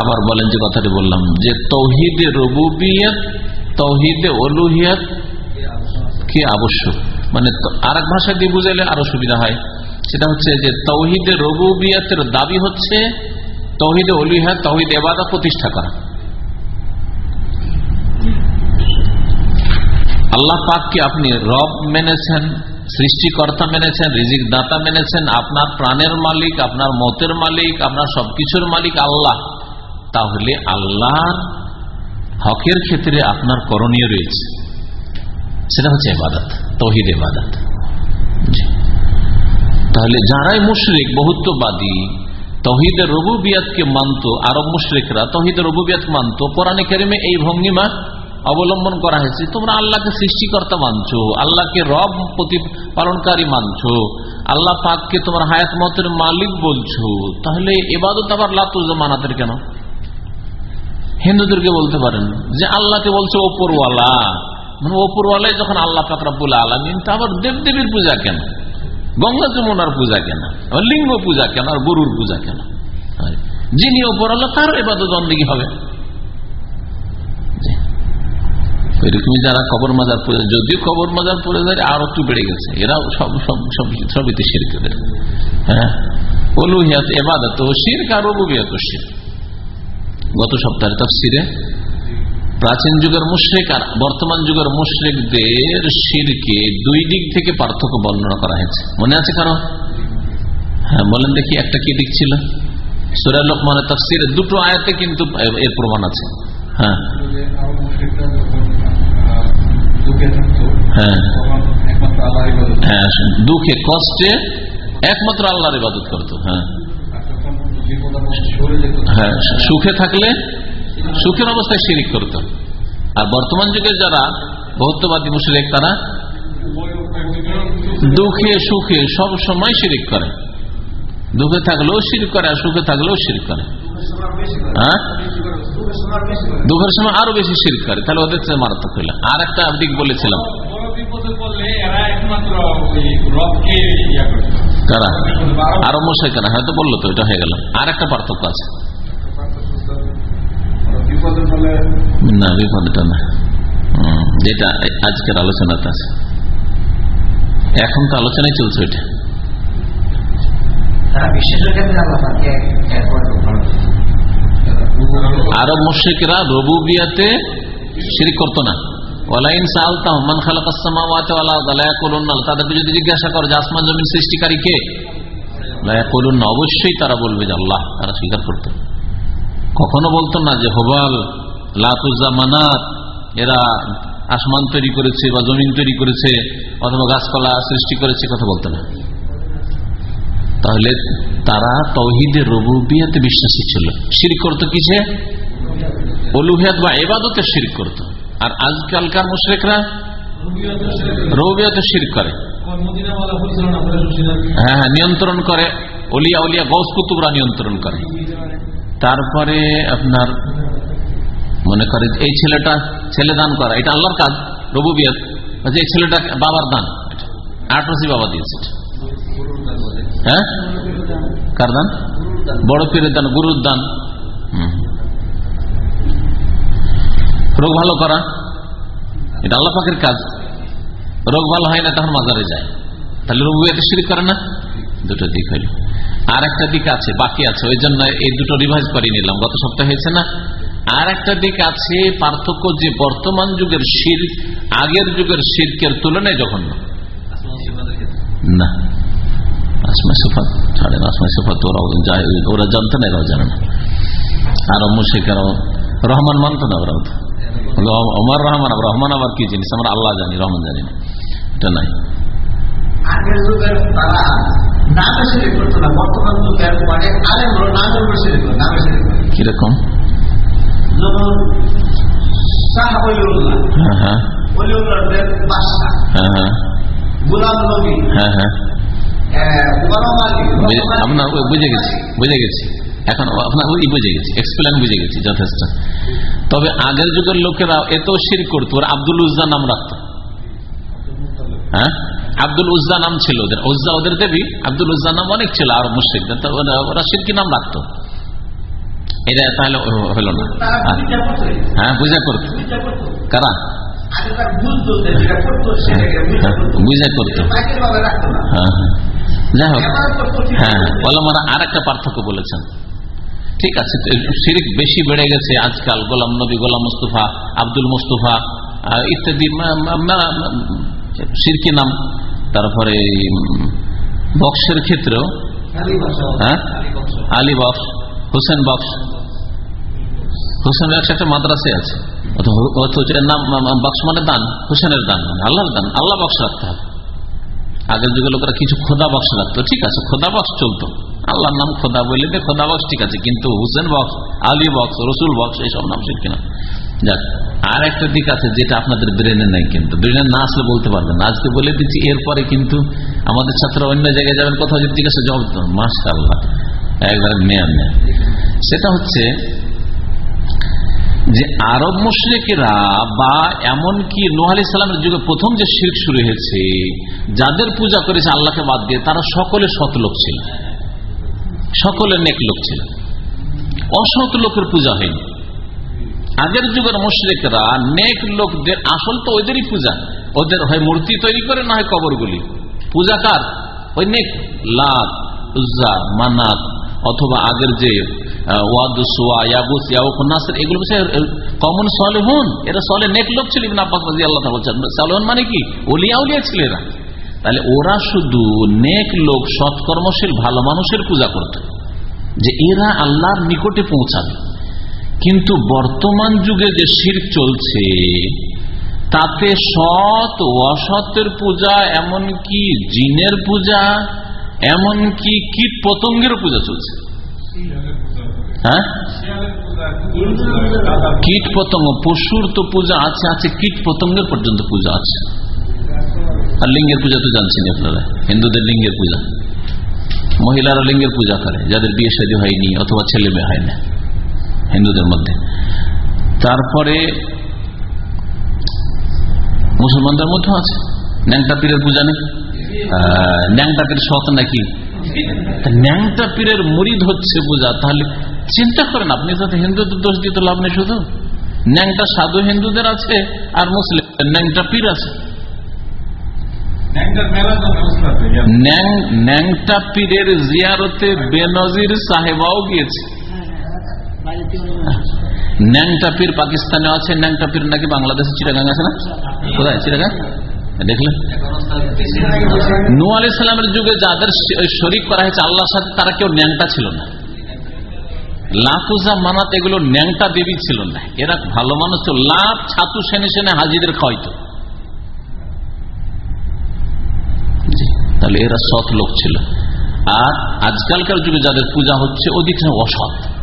আবার বলেন যে কথাটি বললাম, যে তৌহিদে রবুবিয়ত, তৌহিদে অলুহিয়ত কি আবশ্যক? মানে আর এক ভাষা দিয়ে বুঝাইলে আরও সুবিধা হয়। সেটা হচ্ছে যে তৌহিদে রবুবিয়তের দাবি হচ্ছে তৌহিদে অলিহাত তৌহিদ প্রতিষ্ঠা করা। আল্লাহ পাককে আপনি রব মেনেছেন, সৃষ্টিকর্তা মেনেছেন রিজিক দাতা মেনেছেন, আপনার প্রাণের মালিক, আপনার মতের মালিক, আপনার সবকিছুর মালিক আল্লাহ? তাহলে আল্লাহর হকের ক্ষেত্রে আপনার করণীয় রয়েছে। সেটা হচ্ছে এবাদত তহিদ এবাদত তাহলে যারাই মুশরিক, বহুত্ববাদী তহিদের রবুবিয়াতকে মানত, আরব মুশরিকরা তহিদের রবুবিয়াত মানত। কোরআনে কেরেমে এই ভঙ্গিমা অবলম্বন করা হয়েছে। তোমরা আল্লাহকে সৃষ্টিকর্তা মানছো, আল্লাহকে রব প্রতিপালনকারী মানছো। আল্লাহ পাককে তোমার হায়াত মতের মালিক বলছো। তাহলে এবাদত আবার লাতুজ মানাতের কেন? হিন্দুদেরকে বলতে পারেন যে আল্লাহকে বলছে ওপরওয়ালা। মানে ওপরওয়ালাই যখন আল্লাহ ফাকরাবুল আলমিন, তা আবার দেবদেবীর পূজা কেন? গঙ্গা যমুনার পূজা কেন লিঙ্গ পূজা কেন আর গরুর পূজা কেন। যিনি ওপরওয়ালা তার এবাদত বন্দী হবে। এরকমই যারা কবর মাজার যদিও কবর মাজার পড়ে যায়, আরও একটু বেড়ে গেছে। এরাও সব সব সব, সবই তো শিরকেদের হ্যাঁ? অলুহিয়াত এবাদত শির শির গত সপ্তাহে তফসিরে প্রাচীন যুগের মুশ্রিক আর বর্তমান যুগের মুশ্রিকদের শিরকে দুই দিক থেকে পার্থক্য বর্ণনা করা হয়েছে। মনে আছে কারও? হ্যাঁ বলেন দেখি একটা কি দিক ছিল। সুরা লোকমানের তফসিরে দুটো আয়াতে কিন্তু এর প্রমাণ আছে। হ্যাঁ। হ্যাঁ। হ্যাঁ দুঃখে, কষ্টে একমাত্র আল্লাহর ইবাদত করতো। হ্যাঁ। হ্যাঁ সুখে থাকলে সুখের অবস্থায় শিরিক করত। আর বর্তমান যুগের যারা বহুত্ববাদী মুশরিক, তারা দুঃখে, সুখে সব সময় শিরিক করে। দুঃখে থাকলেও শির করে আর সুখে থাকলেও শির করে। হ্যাঁ? দুঃখের সময় আরও বেশি শির করে। তাহলে ওদের মারাত্মক হইল। আর একটা দিক বলেছিলাম। কারা? আরও মশাই কেনা হয়তো বলল তো, এটা হয়ে গেল। আর একটা পার্থক্য আছে। না বিপদটা না। যেটা আজকের আলোচনাতে আছে এখন তো আলোচনায় চলছে ওইটা। আরব মুশ্রিকরা রবু বিয়াতে শিরিক করতো না। সালতাম মান তাদেরকে যদি জিজ্ঞাসা করো যে আসমান জমিন সৃষ্টিকারী কে? অবশ্যই তারা বলবে যে আল্লাহ তারা স্বীকার করত। কখনো বলতো না যে হোবাল, লাতুজা মানাত এরা আসমান তৈরি করেছে বা জমিন তৈরি করেছে, অথবা গাছপালা সৃষ্টি করেছে, কথা বলতো না। তাহলে তারা তৌহিদের রবুবিয়াতে বিশ্বাসী ছিল। শির করতো কিসে? অলুহিয়াত বা এবাদতে শির করত। আর আজকালকার মুশ্রেকরা? রবিয়াতে শির করে। হ্যাঁ হ্যাঁ নিয়ন্ত্রণ করে। অলিয়া অলিয়া গৌস কুতুবরা নিয়ন্ত্রণ করে। তারপরে আপনার মনে করে এই ছেলেটা ছেলে দান করা, এটা আল্লাহর কাজ রবু রবুবিয়াত এই ছেলেটা বাবার দান আটরসি বাবা দিয়েছে হ্যাঁ? কার দান? বড় পীরের দান, গুরুর দান। রোগ ভালো করা, এটা আল্লাহ পাকের কাজ। রোগ ভালো হয় না, তখন মাজারে যায়। তাহলে রোগ এতে শুরু করে না? দুটো দিক হইল। আর একটা দিক আছে, বাকি আছে, ওই জন্য এই দুটো রিভাইজ করে নিলাম, গত সপ্তাহে হয়েছে না? আর একটা দিক আছে, পার্থক্য যে বর্তমান যুগের শির, আগের যুগের শিরকের তুলনায় যখন না। ওরা জানতো না। আর রহমান মানতো না ওরা অমর রহমান, আবার কি জিনিস? আমরা আল্লাহ জানি, রহমান জানি না। এটা নাই। নামে শিরিক করতো না বর্তমান যুগের অনেক আলেম হলো উপর শিরিক করে নামে শিরিক করে। কীরকম? যেমন শাহ অলিউল্লাহ অলিউল্লাহদের বাদশাহ। গুলাম নবী। হ্যাঁ হ্যাঁ। আহ, গোলাম আলী বুঝে- আপনার বুঝে গেছি বুঝে গেছি। এখন আপনার ওই বুঝে গেছি এক্সপ্লেন বুঝে গেছি যথেষ্ট। তবে আগের যুগের লোকেরা এত শির করতো আব্দুল উজ্জা নাম রাখতো। হ্যাঁ? আব্দুল উজ্জা নাম ছিল ওদের। উজ্জা ওদের দেবী আব্দুল উজ্জা নাম অনেক ছিল আর মুশ্রিকদের ওরা- সিরকি নাম রাখতো। এটা তাহলে হ- হলো না। হ্যাঁ। পূজা করতো হ্যাঁ বুঝা করতো। কারা? পূজা হ্যাঁ, করতো। না। হ্যাঁ হ্যাঁ। যাই হোক। হ্যাঁ। ওলামারা আর একটা পার্থক্য বলেছেন। ঠিক আছে বেশি বেড়ে গেছে আজকাল গোলাম নবী গোলাম মুস্তফা আব্দুল মুস্তফা ইত্যাদি সিরকি নাম। তারপরে বক্সের ক্ষেত্রেও হ্যাঁ? আলী বক্স হোসেন বক্স। হোসেন বক্স একটা মাদ্রাসে আছে। বক্স মানে দান, হোসেনের দান মানে আল্লাহর দান, আল্লাহ বক্স রাখতে হবে আগের যুগে লোকেরা কিছু খোদা বক্স রাখতো, ঠিক আছে, খোদা বক্স চলতো। আল্লাহর নাম খোদা বললে খোদা বক্স ঠিক আছে, কিন্তু হুসেন বক্স, আলী বক্স, রসুল বক্স, এইসব নাম শিখ কিনা। যাক আর একটা দিক আছে যেটা আপনাদের ব্রেনে নেই কিন্তু। ব্রেনে না আসলে বলতে পারবেন আজকে বলে দিচ্ছি, এরপরে কিন্তু আমাদের ছাত্র অন্য জায়গায় যাবেন, কোথাও যদি জিজ্ঞাসা জবাব দেন মাসা আল্লাহ একবারে নেয়া নেয়া সেটা হচ্ছে যে আরব মুশ্রিকেরা বা এমনকি নোহ আলি সাল্লামের যুগে প্রথম যে শির্ক শুরু হয়েছে, যাদের পূজা করেছে আল্লাহকে বাদ দিয়ে, তারা সকলে সৎ লোক ছিল। সকলে নেক লোক ছিল। অসৎ লোকের পূজা হয়নি। আগের যুগের মুশ্রিকরা নেক লোকদের, আসল তো ওদেরই পূজা। ওদের হয় মূর্তি তৈরি করে, না হয় কবরগুলি। পূজা কার? ওই নেক। লাত উজ্জা মানাত অথবা আগের যে এগুলো কমন সলেহন। এরা সলে লোক তাআলা বলছেন। মানে কি? এরা। তাহলে ওরা শুধু লোক ভালো মানুষের পূজা করত। যে এরা আল্লাহর নিকটে পৌঁছাবে। কিন্তু বর্তমান যুগে যে শির চলছে, তাতে সৎ অসতের পূজা, এমনকি জিনের পূজা, এমনকি কীট পতঙ্গের পূজা চলছে। হ্যাঁ? কীট পতঙ্গ, পশুর তো পূজা আছে আছে কীট পতঙ্গের পর্যন্ত পূজা আছে। আর লিঙ্গের পূজা তো জানছেন আপনারা, হিন্দুদের লিঙ্গের পূজা। মহিলারা লিঙ্গের পূজা করে, যাদের বিয়ে শাদী হয়নি অথবা ছেলে মেয়ে হয় না হিন্দুদের মধ্যে। তারপরে মুসলমানদের মধ্যেও আছে। ন্যাংটা পীরের পূজা নেই। ন্যাংটা পীর শখ নাকি? ন্যাংটা পীরের মরিদ হচ্ছে পূজা। তাহলে চিন্তা করেন আপনি যাতে হিন্দুদের দোষ দিতে লাভ নেই শুধু। ন্যাংটা সাধু হিন্দুদের আছে আর মুসলিম। ন্যাংটা পীর আছে। ন্যাং- ন্যাংটা পীরের জিয়ারতে বেনজির সাহেবাও গিয়েছে। ন্যাংটা পাকিস্তানে আছে ন্যাংটা নাকি বাংলাদেশে আছে না? কোথায়? দেখলেন? নু যুগে যাদের শরিক করা হয়েছে সাথে তারা কেউ ন্যাংটা ছিল না। মানাত এগুলো ন্যাংটা দেবী ছিল না। এরা ভালো মানুষ ছিল লাভ ছাতু, সেনে সেনে হাজিদের খাওয়াইতো। তাহলে এরা সৎ লোক ছিল। আর আজকালকার যুগে যাদের পূজা হচ্ছে, ওদিকে অসৎ।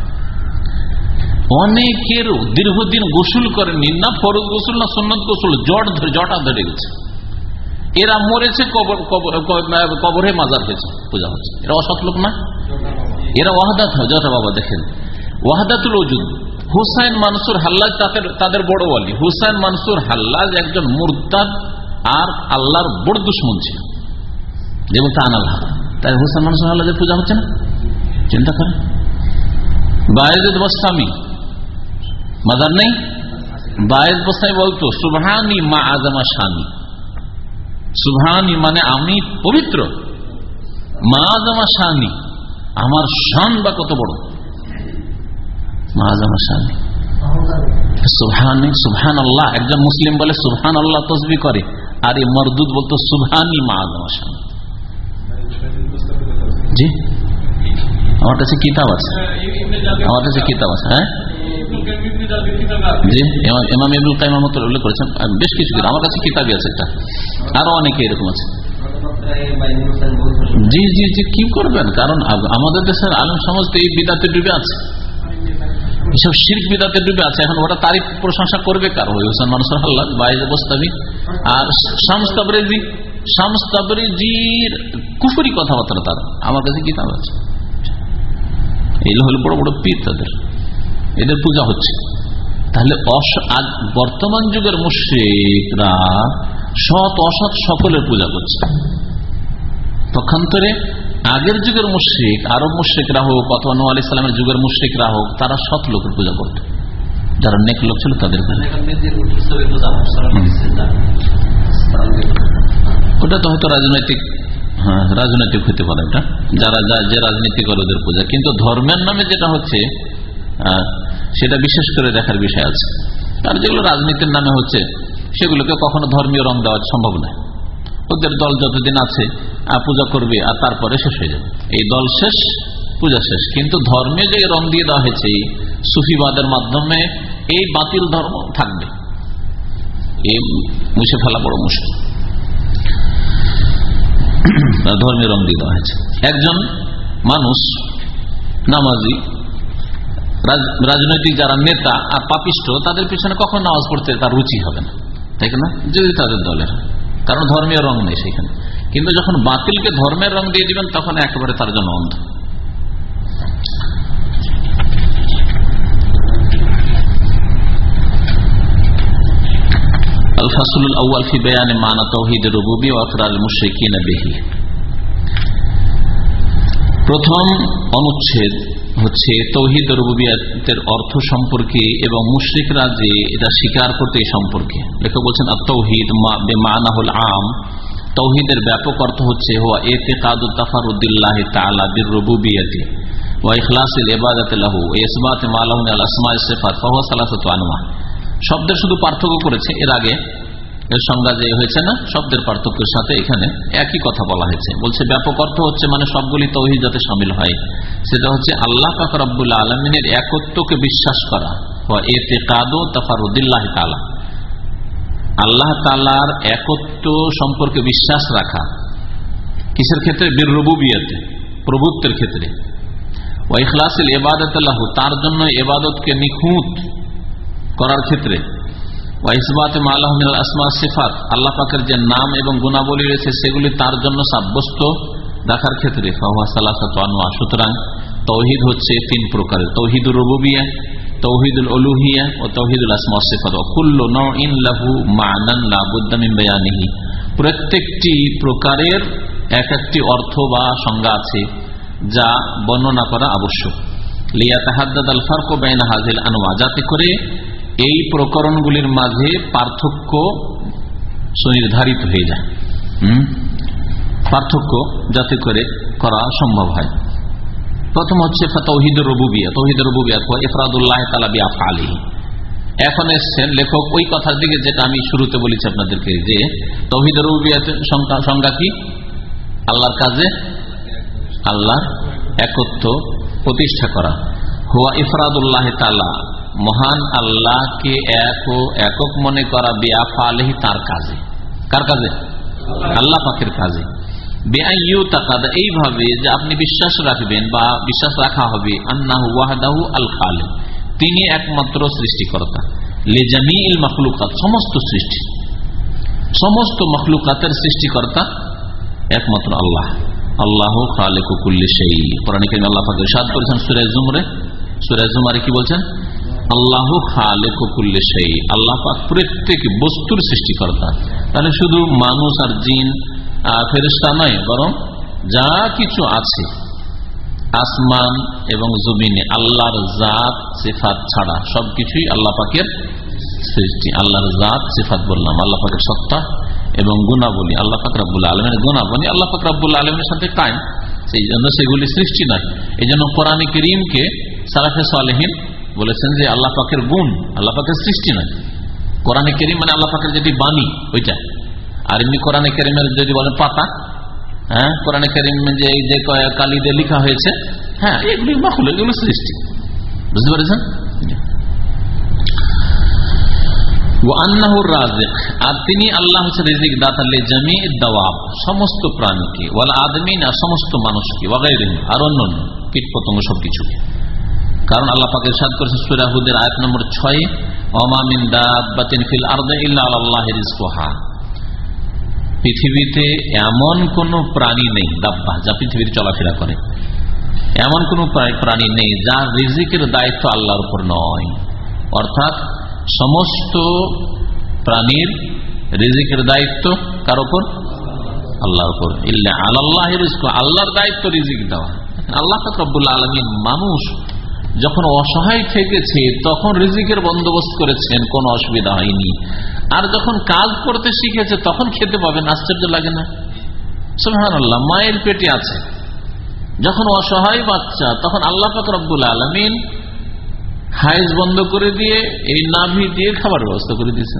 অনেকের দীর্ঘদিন গোসল করেনি না ফরজ গোসল, না সন্ন্যত গোসল, জট ধরে জটা ধরে গেছে। এরা মরেছে, কবর মাজার হয়েছে, পূজা হচ্ছে। এরা অসৎ লোক না? এরা ওয়াহাদাত হয় যটা বাবা দেখেন। ওয়াহাদাতুল ওজুদ। হুসাইন মানসুর হাল্লাজ তাদের তাদের বড় ওয়ালি। হুসাইন মানসুর হাল্লাজ একজন মুরতাদ আর আল্লাহর বড় দুশ্মন ছিল। যেমন তা আনাল তাই হুসাইন মানসুর হাল্লাজের পূজা হচ্ছে না? চিন্তা করেন। বায়েজেদ বস্তামি মাদার নেই? বায়েজ বস্তামি বলতো, সুবহানি মা আজমা স্বামী সুবহানি মানে আমি পবিত্র। মা আজমা স্বামী আমার শান বা কত বড়? মা আজমা স্বামী সুবহান সুবহান আল্লাহ একজন মুসলিম বলে সুবহান আল্লাহ তসবি করে। আর এই মরদুদ বলতো, সুবহানি মা আজমা স্বামী জি? আমার কাছে কিতাব আছে। আমার কাছে কিতাব আছে হ্যাঁ? এখন তারিফ প্রশংসা করবে কার? হোসেন বাইরে বস্তাবি। আর শামস তাবরেজি কুফুরি কথাবার্তা তার। আমার কাছে কিতাব আছে। এগুলো হলো বড় বড় পীর তাদের। এদের পূজা হচ্ছে। তাহলে বর্তমান যুগের মুশ্রিকরা সৎ অসৎ সকলের পূজা করছে। পক্ষান্তরে আগের যুগের মুশ্রিক, আরব মুশ্রিকরা হোক অথবা নোয়া আলি সালামের যুগের মুশ্রিকরা হোক, তারা সৎ লোকের পূজা করত। যারা নেক লোক ছিল তাদের ওটা তো হয়তো রাজনৈতিক হ্যাঁ রাজনৈতিক হতে পারে এটা যারা যা, যে রাজনীতি করে ওদের পূজা। কিন্তু ধর্মের নামে যেটা হচ্ছে সেটা বিশেষ করে দেখার বিষয় আছে। আর যেগুলো রাজনীতির নামে হচ্ছে, সেগুলোকে কখনো ধর্মীয় রং দেওয়া সম্ভব নয়। ওদের দল যতদিন আছে পূজা করবে, আর তারপরে শেষ হয়ে যাবে। এই দল শেষ, পূজা শেষ। কিন্তু ধর্মে যে রং দিয়ে দেওয়া হয়েছে সুফিবাদের মাধ্যমে এই বাতিল ধর্ম থাকবে। এই মুছে ফেলা বড় মুশকিল। ধর্মীয় রং দিয়ে দেওয়া হয়েছে। একজন মানুষ, নামাজি রাজনৈতিক যারা নেতা আর পাপিষ্ট তাদের পিছনে কখন নামাজ পড়তে তার রুচি হবে না। তাই না যদি তাদের দলের। কারণ ধর্মীয় রং নেই সেখানে। কিন্তু যখন বাতিলকে ধর্মের রং দিয়ে দিবেন, তখন একেবারে তার জন্য অন্ধ। প্রথম অনুচ্ছেদ হচ্ছে তৌহিদ রুবিয়াতের অর্থ সম্পর্কে এবং মুশ্রিকরা যে এটা স্বীকার করতে সম্পর্কে। লেখক বলছেন তৌহিদ মানাহুল আম। তৌহিদের ব্যাপক অর্থ হচ্ছে, হুয়া এতে কাদু তাফারুদ্দিল্লাহ তালা বির শব্দের শুধু পার্থক্য করেছে এর আগে। এর সংজ্ঞা যে হয়েছে না, শব্দের পার্থক্যের সাথে এখানে একই কথা বলা হয়েছে। বলছে, ব্যাপক অর্থ হচ্ছে মানে সবগুলি তৌহিদ যাতে সামিল হয়। সেটা হচ্ছে, আল্লাহ পাক আলমিনের একত্বকে বিশ্বাস করা। এতে কাদো তাফারুদ্দিল্লাহ তালা আল্লাহ তালার একত্ব সম্পর্কে বিশ্বাস রাখা। কিসের ক্ষেত্রে? বীর রবুবিয়াতে প্রভুত্বের ক্ষেত্রে। ওয়াইখলাসিল এবাদত আল্লাহ তার জন্য এবাদতকে নিখুঁত করার ক্ষেত্রে। পাকের যে নাম এবং গুণাবলী রয়েছে, সেগুলি তার জন্য সাব্যস্ত রাখার ক্ষেত্রে সুতরাং তৌহিদ হচ্ছে তিন প্রকারের তৌহিদুর রবুবিয়া, তৌহিদুল অলুহিয়া ও তৌহিদুল প্রত্যেকটি প্রকারের এক একটি অর্থ বা সংজ্ঞা আছে, যা বর্ণনা করা আবশ্যক। লিয়া তাহাদ্দাদ আল বেন হাজিল আনোয়া যাতে করে এই প্রকরণগুলির মাঝে পার্থক্য সুনির্ধারিত হয়ে যায়। পার্থক্য যাতে করে করা সম্ভব হয়। প্রথম হচ্ছে এখন এসছেন লেখক ওই কথার দিকে যেটা আমি শুরুতে বলেছি আপনাদেরকে যে তৌহিদ রবুবিয়া সংজ্ঞা কি? আল্লাহর কাজে আল্লাহ একত্ব প্রতিষ্ঠা করা। হুয়া ইফরাদুল্লাহ তালা মহান আল্লাহকে এক ও একক মনে করা বেআফা আলহি তার কাজে। কার কাজে? আল্লাহ পাকের কাজে। এইভাবে যে আপনি বিশ্বাস রাখবেন বা বিশ্বাস রাখা হবে আল তিনি একমাত্র সৃষ্টিকর্তা। লেজামি ইল মখলুকাত, সমস্ত সৃষ্টি। সমস্ত মখলুকাতের সৃষ্টিকর্তা একমাত্র আল্লাহ। আল্লাহ খালে কুকুল্লি সেই কোরআনিক আল্লাহ পাকে সাদ করেছেন সুরাজ জুমরে। সুরাজ জুমারে কি বলছেন? আল্লাহ খালে কুকুল্লি সেই আল্লাহ পাক প্রত্যেক বস্তুর সৃষ্টিকর্তা। তাহলে শুধু মানুষ আর জিন ফেরিস্তা নয়, বরং যা কিছু আছে, আসমান এবং জমিনে, আল্লাহর জাত, সিফাত ছাড়া সবকিছুই আল্লাহ পাকের সৃষ্টি, আল্লাহর জাত, সিফাত বললাম, আল্লাহ পাকের সত্তা এবং গুণাবলী, আল্লাহ পাক রাবুল আলমের গুণাবলী, আল্লাহ পাক রাবুল আলমের সাথে কায়েম। সেই জন্য সেগুলি সৃষ্টি নয়। এই জন্য কোরআন করিমকে সারাফে সালেহীন বলেছেন যে আল্লাহ পাকের গুণ, আল্লাহ পাকের সৃষ্টি নয়। কোরআনে কেরিম মানে আল্লাহ পাকের যেটি বাণী, ওইটা। আর এমনি কোরআনে করিমের যদি বলেন পাতা হ্যাঁ? কোরআনে করিম যে যে কালি লেখা হয়েছে হ্যাঁ এগুলি মাকুল এগুলো সৃষ্টি। বুঝতে পেরেছেন? আর তিনি আল্লাহ রিজিক সমস্ত সমস্ত মানুষকে আর অন্য কীট পতঙ্গ সবকিছুকে। কারণ আল্লাহ পাকে সাদ করেছে সুরাহুদের আয়াত নম্বর ছয় অমামিন দাবাতিন ফিল আর্দে ইল্লা আল্লাহ রিজকুহা। পৃথিবীতে এমন কোন প্রাণী নেই, দাব্বা, যা চলাফেরা করে। এমন কোন প্রাণী নেই রিজিকের দায়িত্ব আল্লাহর উপর নয়। অর্থাৎ সমস্ত প্রাণীর রিজিকের দায়িত্ব কার উপর? আল্লাহর উপর। ইল্লা আল্লাহ আল্লাহর দায়িত্ব রিজিক দেওয়া। আল্লাহ আলমিন মানুষ যখন অসহায় থেকেছে তখন রিজিকের বন্দোবস্ত করেছেন, কোন অসুবিধা হয়নি। আর যখন কাজ করতে শিখেছে, তখন খেতে পাবেন, আশ্চর্য লাগে না? সুহান আল্লাহ মায়ের পেটে আছে। যখন অসহায় বাচ্চা, তখন আল্লাহ পাক রব্বুল আলমিন হাইজ বন্ধ করে দিয়ে, এই নাভি দিয়ে খাবার ব্যবস্থা করে দিয়েছে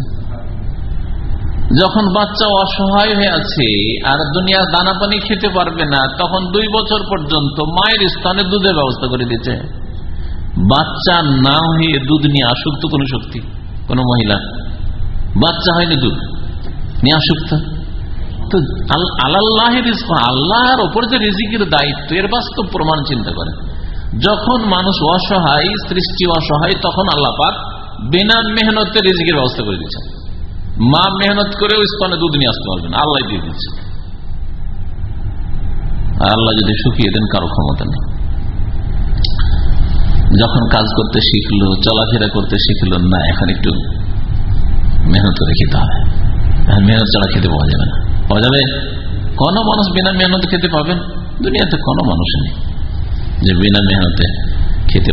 যখন বাচ্চা অসহায় হয়ে আছে, আর দুনিয়ার দানা পানি খেতে পারবে না, তখন দুই বছর পর্যন্ত মায়ের স্থানে দুধের ব্যবস্থা করে দিয়েছে। বাচ্চা না হয়ে দুধ নিয়ে আসক্ত কোন শক্তি, কোন মহিলা। বাচ্চা হয়নি দুধ, নিয়ে আসক্ত তো। আল্লাহ আল্লাহর ওপর যে রিজিকের দায়িত্ব, এর বাস্তব প্রমাণ চিন্তা করে। যখন মানুষ অসহায়, সৃষ্টি অসহায়, তখন আল্লাহ পাক বিনা মেহনতে রিজিকের ব্যবস্থা করে দিচ্ছেন মা মেহনত করেও স্তনে দুধ নিয়ে আসতে পারবেন আল্লাহ দিয়ে দিচ্ছে আল্লাহ যদি শুকিয়ে দেন, কারও ক্ষমতা নেই। যখন কাজ করতে শিখলো, চলাফেরা করতে শিখলো, না, এখন একটু মেহনত করে খেতে হবে। মেহনত ছাড়া খেতে পাওয়া যাবে না। পাওয়া যাবে? কোন মানুষ বিনা মেহনত খেতে পাবেন দুনিয়াতে কোনো মানুষ নেই যে বিনা মেহনতে খেতে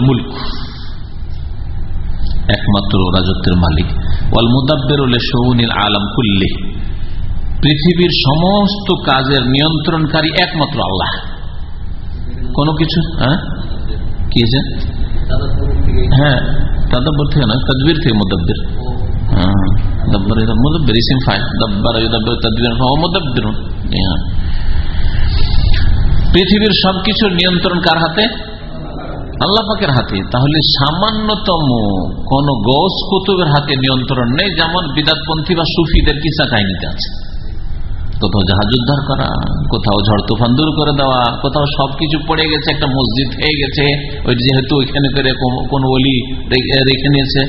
মুলক একমাত্র রাজত্বের মালিক। ওয়াল মুদাব্বের আলম কুল্লি। পৃথিবীর সমস্ত কাজের নিয়ন্ত্রণকারী একমাত্র আল্লাহ। কোনো কিছু? হ্যাঁ? কি হ্যাঁ তদবির থেকে হ্যাঁ হ্যাঁ। পৃথিবীর সবকিছুর নিয়ন্ত্রণ কার হাতে? আল্লাহ পাকের হাতে। তাহলে সামান্যতম কোন গোস কুতুবের হাতে নিয়ন্ত্রণ নেই, যেমন বিদাতপন্থী বা সুফিদের কিসা কাহিনীতে আছে। কোথাও জাহাজ উদ্ধার করা, কোথাও ঝড় তুফান দূর করে দেওয়া, কোথাও সবকিছু পড়ে গেছে, একটা মসজিদ হয়ে গেছে, ওই যেহেতু ওইখানে করে কোন অলি রেখে নিয়েছে।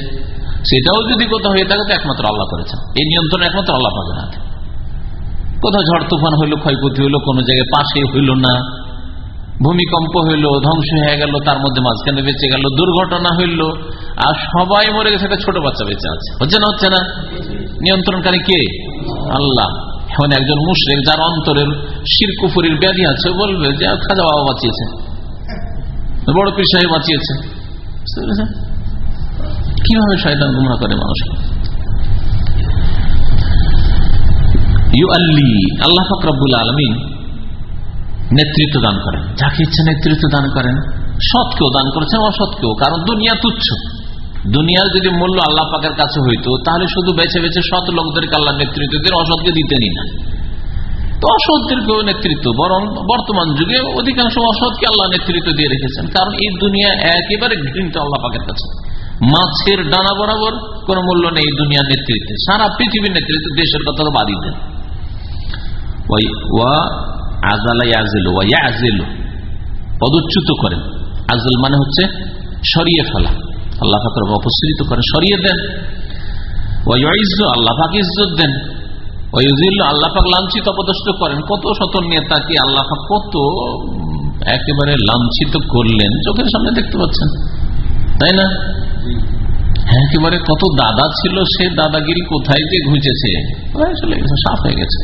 সেটাও যদি কোথাও হয়ে থাকে, তো একমাত্র আল্লাহ করেছেন। এই নিয়ন্ত্রণ একমাত্র আল্লাহ পাকের হাতে। কোথাও ঝড় তুফান হইল, ক্ষয়ক্ষতি হইল, কোনো জায়গায় পাশে হইল না। ভূমিকম্প হইল, ধ্বংস হয়ে গেল, তার মধ্যে মাঝখানে বেঁচে গেল, দুর্ঘটনা হইল, আর সবাই মরে গেছে, একটা ছোট বাচ্চা বেঁচে আছে। হচ্ছে না হচ্ছে না? নিয়ন্ত্রণকারী কে? আল্লাহ। এখন একজন মুশ্রেক যার অন্তরের শিরকুফুরির ব্যাধি আছে, বলবে যে খাজা বাবা বাঁচিয়েছে। বড় পীর সাহেব বাঁচিয়েছে। কীভাবে শয়তান গুমরা করে মানুষকে? ইউ আল্লি আল্লাহ ফকরাবুল আলমিন নেতৃত্ব দান করেন। যাকে ইচ্ছে নেতৃত্ব দান করেন, সৎকেও দান করেছেন, অসৎকেও, কারণ দুনিয়া তুচ্ছ। দুনিয়ার যদি মূল্য আল্লাহ পাকের কাছে হইতো, তাহলে শুধু বেছে বেছে সৎ লোকদেরকে আল্লাহ নেতৃত্ব দেন অসৎকে দিতেনই না। তো অসৎদেরকেও নেতৃত্ব, বরং বর্তমান যুগে অধিকাংশ অসৎকে আল্লাহ নেতৃত্ব দিয়ে রেখেছেন। কারণ এই দুনিয়া একেবারে ঘৃণিত আল্লাহ পাকের কাছে। মাছের ডানা বরাবর কোন মূল্য নেই দুনিয়ার নেতৃত্বে। সারা পৃথিবীর নেতৃত্ব দেশের কথা তো বাদই দেন। পদচ্যুত করেন। আজল মানে হচ্ছে সরিয়ে ফেলা। আল্লাহ পাকের অপসৃত করেন সরিয়ে দেন। আল্লাহ পাক ইজ্জত দেন। আল্লাহ পাক লাঞ্ছিত, অপদস্থ করেন। কত শত নেতাকে আল্লাহ পাক কত একেবারে লাঞ্ছিত করলেন, চোখের সামনে দেখতে পাচ্ছেন। তাই না? একেবারে কত দাদা ছিল, সে দাদাগিরি কোথায় যে ঘুচেছে? চলে গেছে, সাফ হয়ে গেছে।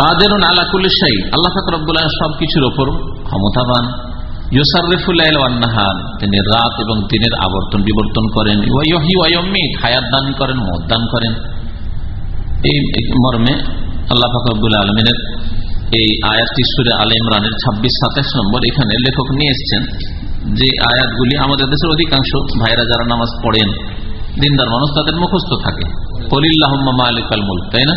তাদের আলাকুল্লিশাই আল্লাহ ফাকরুল্লাহ সবকিছুর ওপর ক্ষমতাবান। তিনি রাত এবং দিনের আবর্তন বিবর্তন করেন। হায়াত দান করেন, মত দান করেন। এই মর্মে আল্লাহ ফাকরুল আলমিনের এই আয়াতটি সুরে আল ইমরানের ছাব্বিশ, সাতাশ নম্বর এখানে লেখক নিয়ে এসছেন যে আয়াতগুলি আমাদের দেশের অধিকাংশ ভাইরা যারা নামাজ পড়েন, দিনদার মানুষ তাদের মুখস্থ থাকে। কলিল্লাহ মালিক আল মুল্ক, তাই না?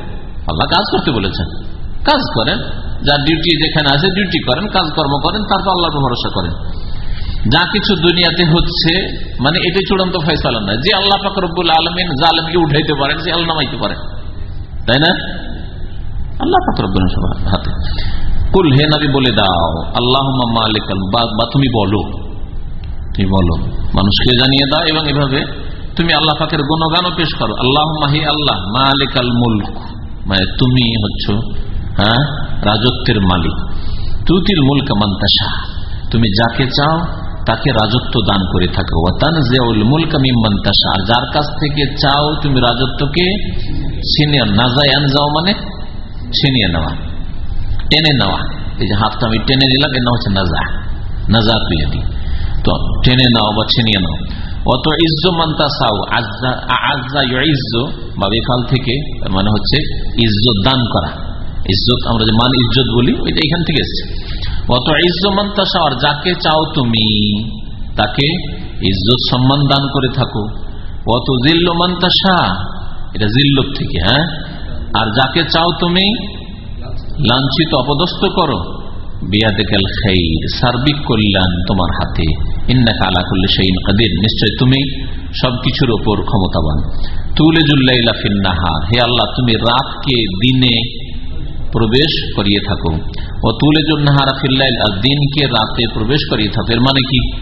আল্লাহ কাজ করতে বলেছেন। কাজ করেন যার ডিউটি যেখানে আছে ডিউটি করেন কাজ কর্ম করেন, তারপর আল্লাহর ভরসা করেন। যা কিছু দুনিয়াতে হচ্ছে মানে এটাই চূড়ান্ত ফয়সালা নয়। যে আল্লাহ ফাকরবুল আলমিন জালেমকে উঠাইতে পারেন, সে আল্লাহ নামাইতে পারেন তাই না? আল্লাহ ফাকরবুল হাতে। কুল, হে নবী, বলে দাও আল্লাহ মালিক বা তুমি বলো। তুমি বলো। মানুষকে জানিয়ে দাও এবং এভাবে তুমি আল্লাহ পাকের গুণগানও পেশ করো। আল্লাহ মাহি আল্লাহ মালিক আল মুল্ক। মানে তুমি হচ্ছ হ্যাঁ রাজত্বের মালিক। তুতিল মুল্ক মান্তাসা তুমি যাকে চাও, তাকে রাজত্ব দান করে থাকো। মুল্ক মিমান্তাসা আর যার কাছ থেকে চাও তুমি রাজত্বকে ছিনিয়ে নাজায়ান যাও মানে ছিনিয়ে নেওয়া। টেনে নেওয়া। এই যে হাতটা আমি টেনে নিলাম, এর নাম হচ্ছে নাজা নাজা তুই তো টেনে নাও বা ছিনিয়ে নাও। অত ইজ্জ মান্তা সাউ আজ্জা ইজ্জ বা বেকাল থেকে মানে হচ্ছে ইজ্জত দান করা। ইজ্জত আমরা যে মান ইজ্জত বলি, ওইটা এখান থেকে এসছে। অত ইজ্জ মান্তা আর যাকে চাও তুমি, তাকে ইজ্জত সম্মান দান করে থাকো। অত জিল্ল মান্তা শাহ এটা জিল্লত থেকে হ্যাঁ? আর যাকে চাও তুমি, লাঞ্ছিত, অপদস্থ করো। বিয়াদেকাল খেইর, সার্বিক কল্যাণ তোমার হাতে। ইন্নাকা আলা করলে সেই কাদির। নিশ্চয় তুমি সবকিছুর ওপর ক্ষমতাবান। তুলে জুল্লাইলা হে আল্লাহ, তুমি রাতকে দিনে প্রবেশ করিয়ে থাকো। ও তুলে জুন্নাহারা ফিল্লাইল আর দিনকে রাতে প্রবেশ করিয়ে থাকো। এর মানে কি?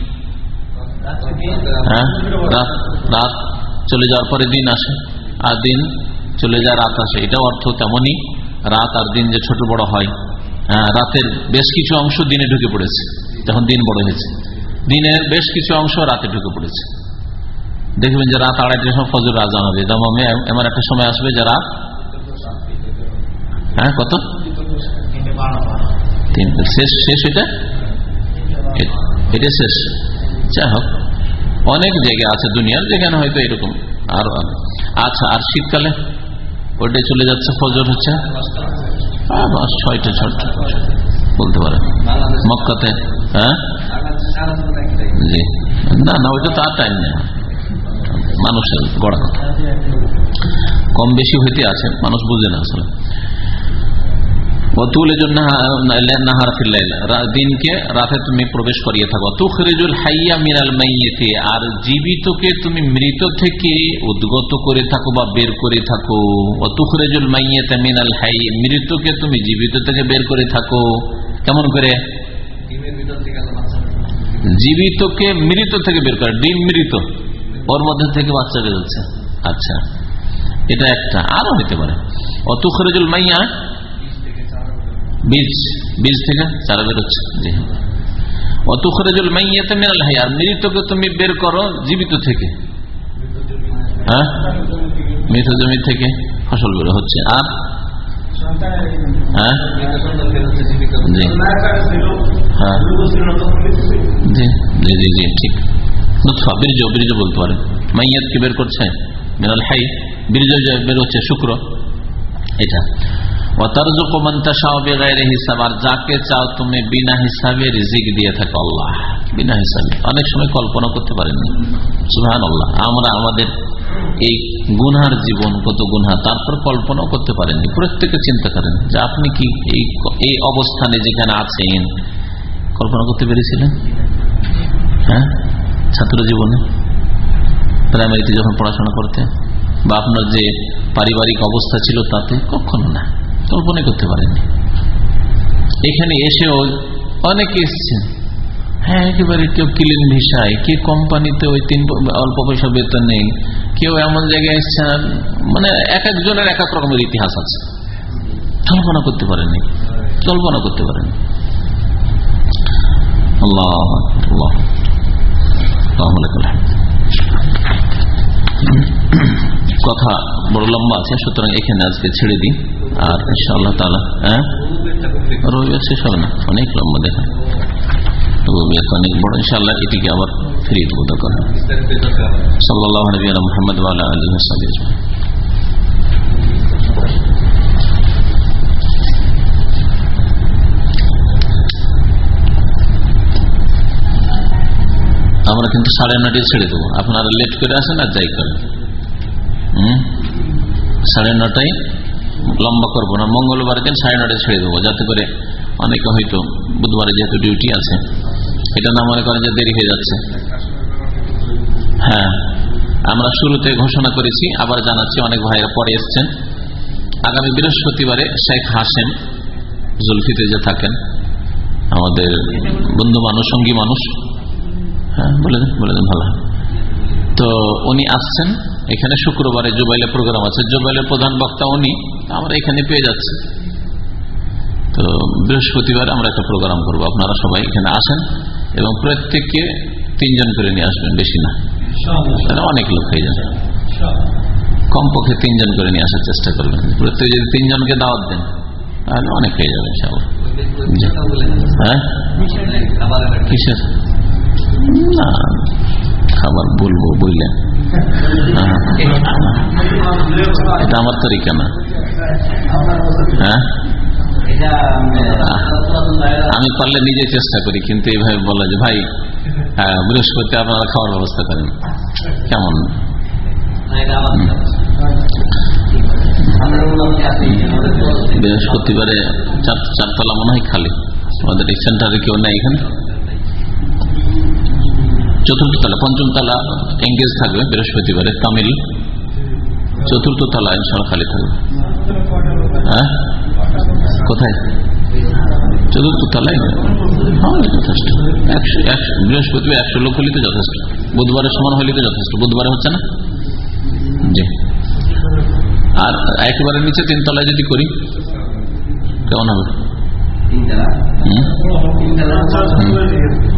হ্যাঁ? রাত রাত চলে যাওয়ার পরে দিন আসে, আর দিন চলে যায় রাত আসে। এটা অর্থ তেমনই, রাত আর দিন যে ছোট বড় হয়। রাতের বেশ কিছু অংশ দিনে ঢুকে পড়েছে, যখন দিন বড় হয়েছে। দিনের বেশ কিছু অংশ রাতে ঢুকে পড়েছে। দেখবেন যে রাত আড়াইটার সময় ফজর আজান হবে। যেমন এমন একটা সময় আসবে যে রাত হ্যাঁ কত? শেষ শেষ এটা? এটা শেষ। যাই হোক, অনেক জায়গা আছে দুনিয়ার যেখানে হয়তো এরকম। আর আচ্ছা আর শীতকালে ওইটাই চলে যাচ্ছে ফজর হচ্ছে। ছয়টা ছটা বলতে পারেন মক্কাতে হ্যাঁ? জি। না না, ওইটা তার টাইম নেই। মানুষের গড়া কথা কম বেশি হইতে আছে, মানুষ বুঝে না আসলে। দিনকে রাতে তুমি প্রবেশ করিয়ে থাকো। তুখরিজুল হাইয়া মিনাল মাইয়েতে আর জীবিতকে তুমি মৃত থেকে উদ্গত করে থাকো বা বের করে থাকো। তুখরিজুল মাইয়েতে মিনাল হাই মৃতকে তুমি জীবিত থেকে বের করে থাকো। কেমন করে? জীবিতকে মৃত থেকে বের করে ডিম মৃত। ওর মধ্যে থেকে বাচ্চা বেরোচ্ছে আচ্ছা এটা একটা আরও হইতে পারে। অতুখরিজুল মাইয়া বীজ বীজ থেকে চারা বেরোচ্ছে জি মাইয়াতে মেনাল হাই। আর মৃতকে তুমি বের করো জীবিত থেকে। হ্যাঁ? মৃত থেকে ফসল বের হচ্ছে। আর? হ্যাঁ? হ্যাঁ। বীর্য বীর্য বলতে বের করছে। মিনাল হাই, বীর্য বের হচ্ছে, শুক্র। এটা। যাকে চাও তুমি বিনা হিসাবে রিজিক দিয়ে থাকো, আল্লাহ। বিনা হিসাবে। অনেক সময় কল্পনা করতে পারেননি সুহান আল্লাহ আমরা আমাদের এই গুনহার জীবন, কত গুনহা, তারপর কল্পনাও করতে পারেননি প্রত্যেকে চিন্তা করেন যে আপনি কি এই এই অবস্থানে যেখানে আছেন, কল্পনা করতে পেরেছিলেন? হ্যাঁ? ছাত্র জীবনে? প্রাইমারিতে যখন পড়াশোনা করতে বা আপনার যে পারিবারিক অবস্থা ছিল তাতে? কখনো না। কল্পনা করতে পারেননি। এখানে এসেও অনেকে এসছেন। হ্যাঁ একেবারে কেউ ক্লিন ভিসায় কে কোম্পানিতে ওই তিন অল্প পয়সা বেতন নেই, কেউ এমন জায়গায় এসছেন মানে এক একজনের এক এক রকমের ইতিহাস আছে। কল্পনা করতে পারেননি। কল্পনা করতে পারেননি। কথা বড় লম্বা আছে, সুতরাং এখানে আজকে ছেড়ে দিই। আর ইনশাআল্লাহ তালা হ্যাঁ? রবিবার শেষ হবে না অনেক লম্বা দেখা। আমরা কিন্তু সাড়ে নটায় ছেড়ে দেবো। আপনারা লেট করে আসেন আর যাই করেন। সাড়ে নটায় লম্বা করব না, মঙ্গলবার দিন সাড়ে নটায় ছেড়ে দেবো, যাতে করে অনেকে হয়তো বুধবারে যেহেতু ডিউটি আছে, এটা না মনে করেন যে দেরি হয়ে যাচ্ছে। হ্যাঁ আমরা শুরুতে ঘোষণা করেছি, আবার জানাচ্ছি, অনেক ভাইয়েরা পরে এসছেন। আগামী বৃহস্পতিবারে শেখ হাসেম জুলফিতে যে থাকেন, আমাদের বন্ধু মানুষ সঙ্গী মানুষ। হ্যাঁ বলে দেন বলে দেন ভালো। তো উনি আসছেন, এখানে শুক্রবারে জুবাইলে প্রোগ্রাম আছে। জুবাইলের প্রধান বক্তা উনি আমরা এখানে পেয়ে যাচ্ছি। তো বৃহস্পতিবার আমরা একটা প্রোগ্রাম করব। আপনারা সবাই এখানে আসেন এবং প্রত্যেককে তিনজন করে নিয়ে আসবেন বেশি না। অনেক লোক হয়ে যাবে। কমপক্ষে তিনজন করে নিয়ে আসার চেষ্টা করবেন। প্রত্যেক যদি তিনজনকে দাওয়াত দেন তাহলে অনেক হয়ে যাবে হ্যাঁ? কিসের? না খাবার বলব বুঝলেন এটা আমার তরিকা না। হ্যাঁ? আমি পারলে নিজে চেষ্টা করি, কিন্তু এইভাবে বলা যে, ভাই বৃহস্পতি আপনারা খাওয়ার ব্যবস্থা করেন। কেমন? বৃহস্পতিবারে চারতলা মনে হয় খালি। আমাদের এই সেন্টারে কেউ নেই এখানে? চতুর্থ তলা, পঞ্চম তলা এঙ্গেজ থাকবে বৃহস্পতিবারে তামিল চতুর্থ তলা ইনশাল খালি থাকবে। হ্যাঁ? কোথায়? চতুর্থ তলায়? যথেষ্ট। বৃহস্পতিবার একশো লোক হলে যথেষ্ট। বুধবারের সমান হলে তো যথেষ্ট। বুধবারে হচ্ছে না? জি। আর একেবারে নিচে তিন তলায় যদি করি, কেমন হবে?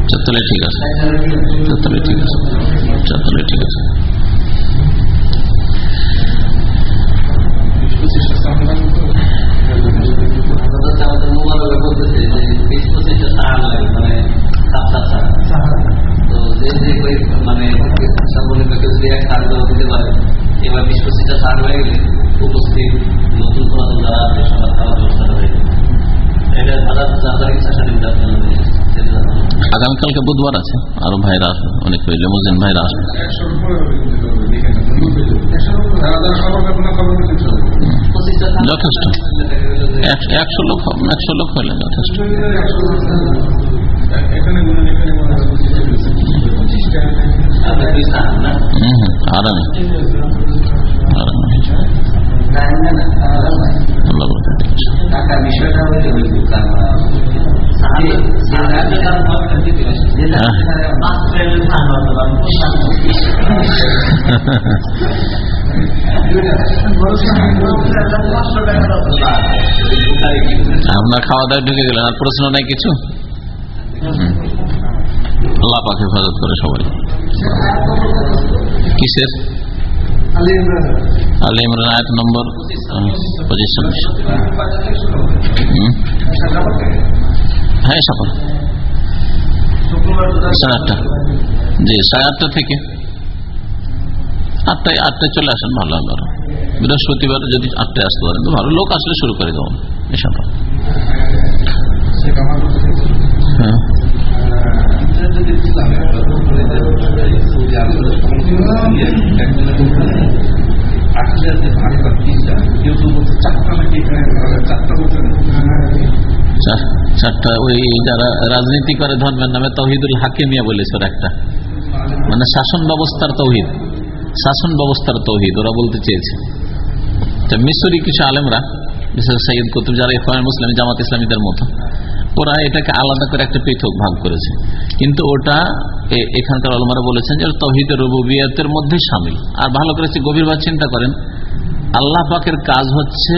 চারতলায় ঠিক আছে। চারতলায় ঠিক আছে। চারতলায় ঠিক আছে। এবার বিশ পঁচিশটা সার হয়ে গেলে উপস্থিত নতুন পুরাতন যারা আছে সবার খাওয়ার ব্যবস্থা হয়ে এটা আদার যার ইচ্ছা সাথে আগামীকালকে বুধবার আছে। আরও ভাইরা আসবে অনেক লেমোজেন ভাইরা আসবে। যথেষ্ট। একশো লোক একশো লোক হলে যথেষ্ট। আরামে। আরামে। টাকার বিষয়টা হচ্ছে ওই আপনার খাওয়া দাওয়া ঢুকে গেলেন আর প্রশ্ন নাই কিছু? আল্লাহ পাক হেফাজত করে সবাই। কিসের? আলী ইমরান। আয়াত নম্বর পঁচিশ হ্যাঁ সফল সাড়ে আটটা। জি সাড়ে আটটা থেকে আটটায় আটটায় চলে আসেন ভালো হবে আরও। বৃহস্পতিবার যদি আটটায় আসতে পারেন তো ভালো। লোক আসলে শুরু করে দেবো চারটা ওই যারা রাজনীতি করে ধর্মের নামে তহিদুল হাকিমিয়া বলেছে ওরা একটা। মানে শাসন ব্যবস্থার তৌহিদ। শাসন ব্যবস্থার তৌহিদ, ওরা বলতে চেয়েছে। মিশরি কিছু আলেমরা বিশেষ সৈয়দ কুতুব, যারা ইসলামী মুসলিম জামাত ইসলামীদের মতো ওরা এটাকে আলাদা করে একটা পৃথক ভাগ করেছে। কিন্তু ওটা এখানকার আলমারা বলেছেন যে তহিদের রবুবিয়াতের মধ্যে সামিল। আর ভালো করে গভীরভাবে চিন্তা করেন, আল্লাহ পাকের কাজ হচ্ছে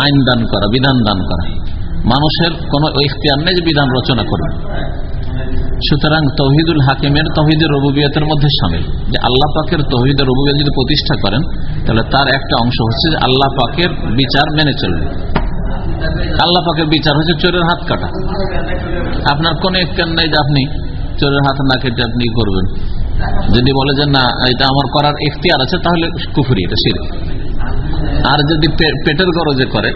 আইন দান করা, বিধান দান করা। মানুষের কোন ইখতিয়ার নেই যে বিধান রচনা করবে। সুতরাং তহিদুল হাকিমের তহিদের রবুবিয়তের মধ্যে সামিল। যে আল্লাহ পাকের তহিদের রবুবিয়ত যদি প্রতিষ্ঠা করেন, তাহলে তার একটা অংশ হচ্ছে যে আল্লাহ পাকের বিচার মেনে চলবে। আল্লাহ পাকের বিচার হচ্ছে চোরের হাত কাটা। আপনার কোন একটার নেই যে আপনি চোরের হাত না কেটে আপনি করবেন। যদি বলে যে না, এটা আমার করার এখতিয়ার আছে, তাহলে কুফুরি, এটা সিরে আর যদি পেটের গরজে করে,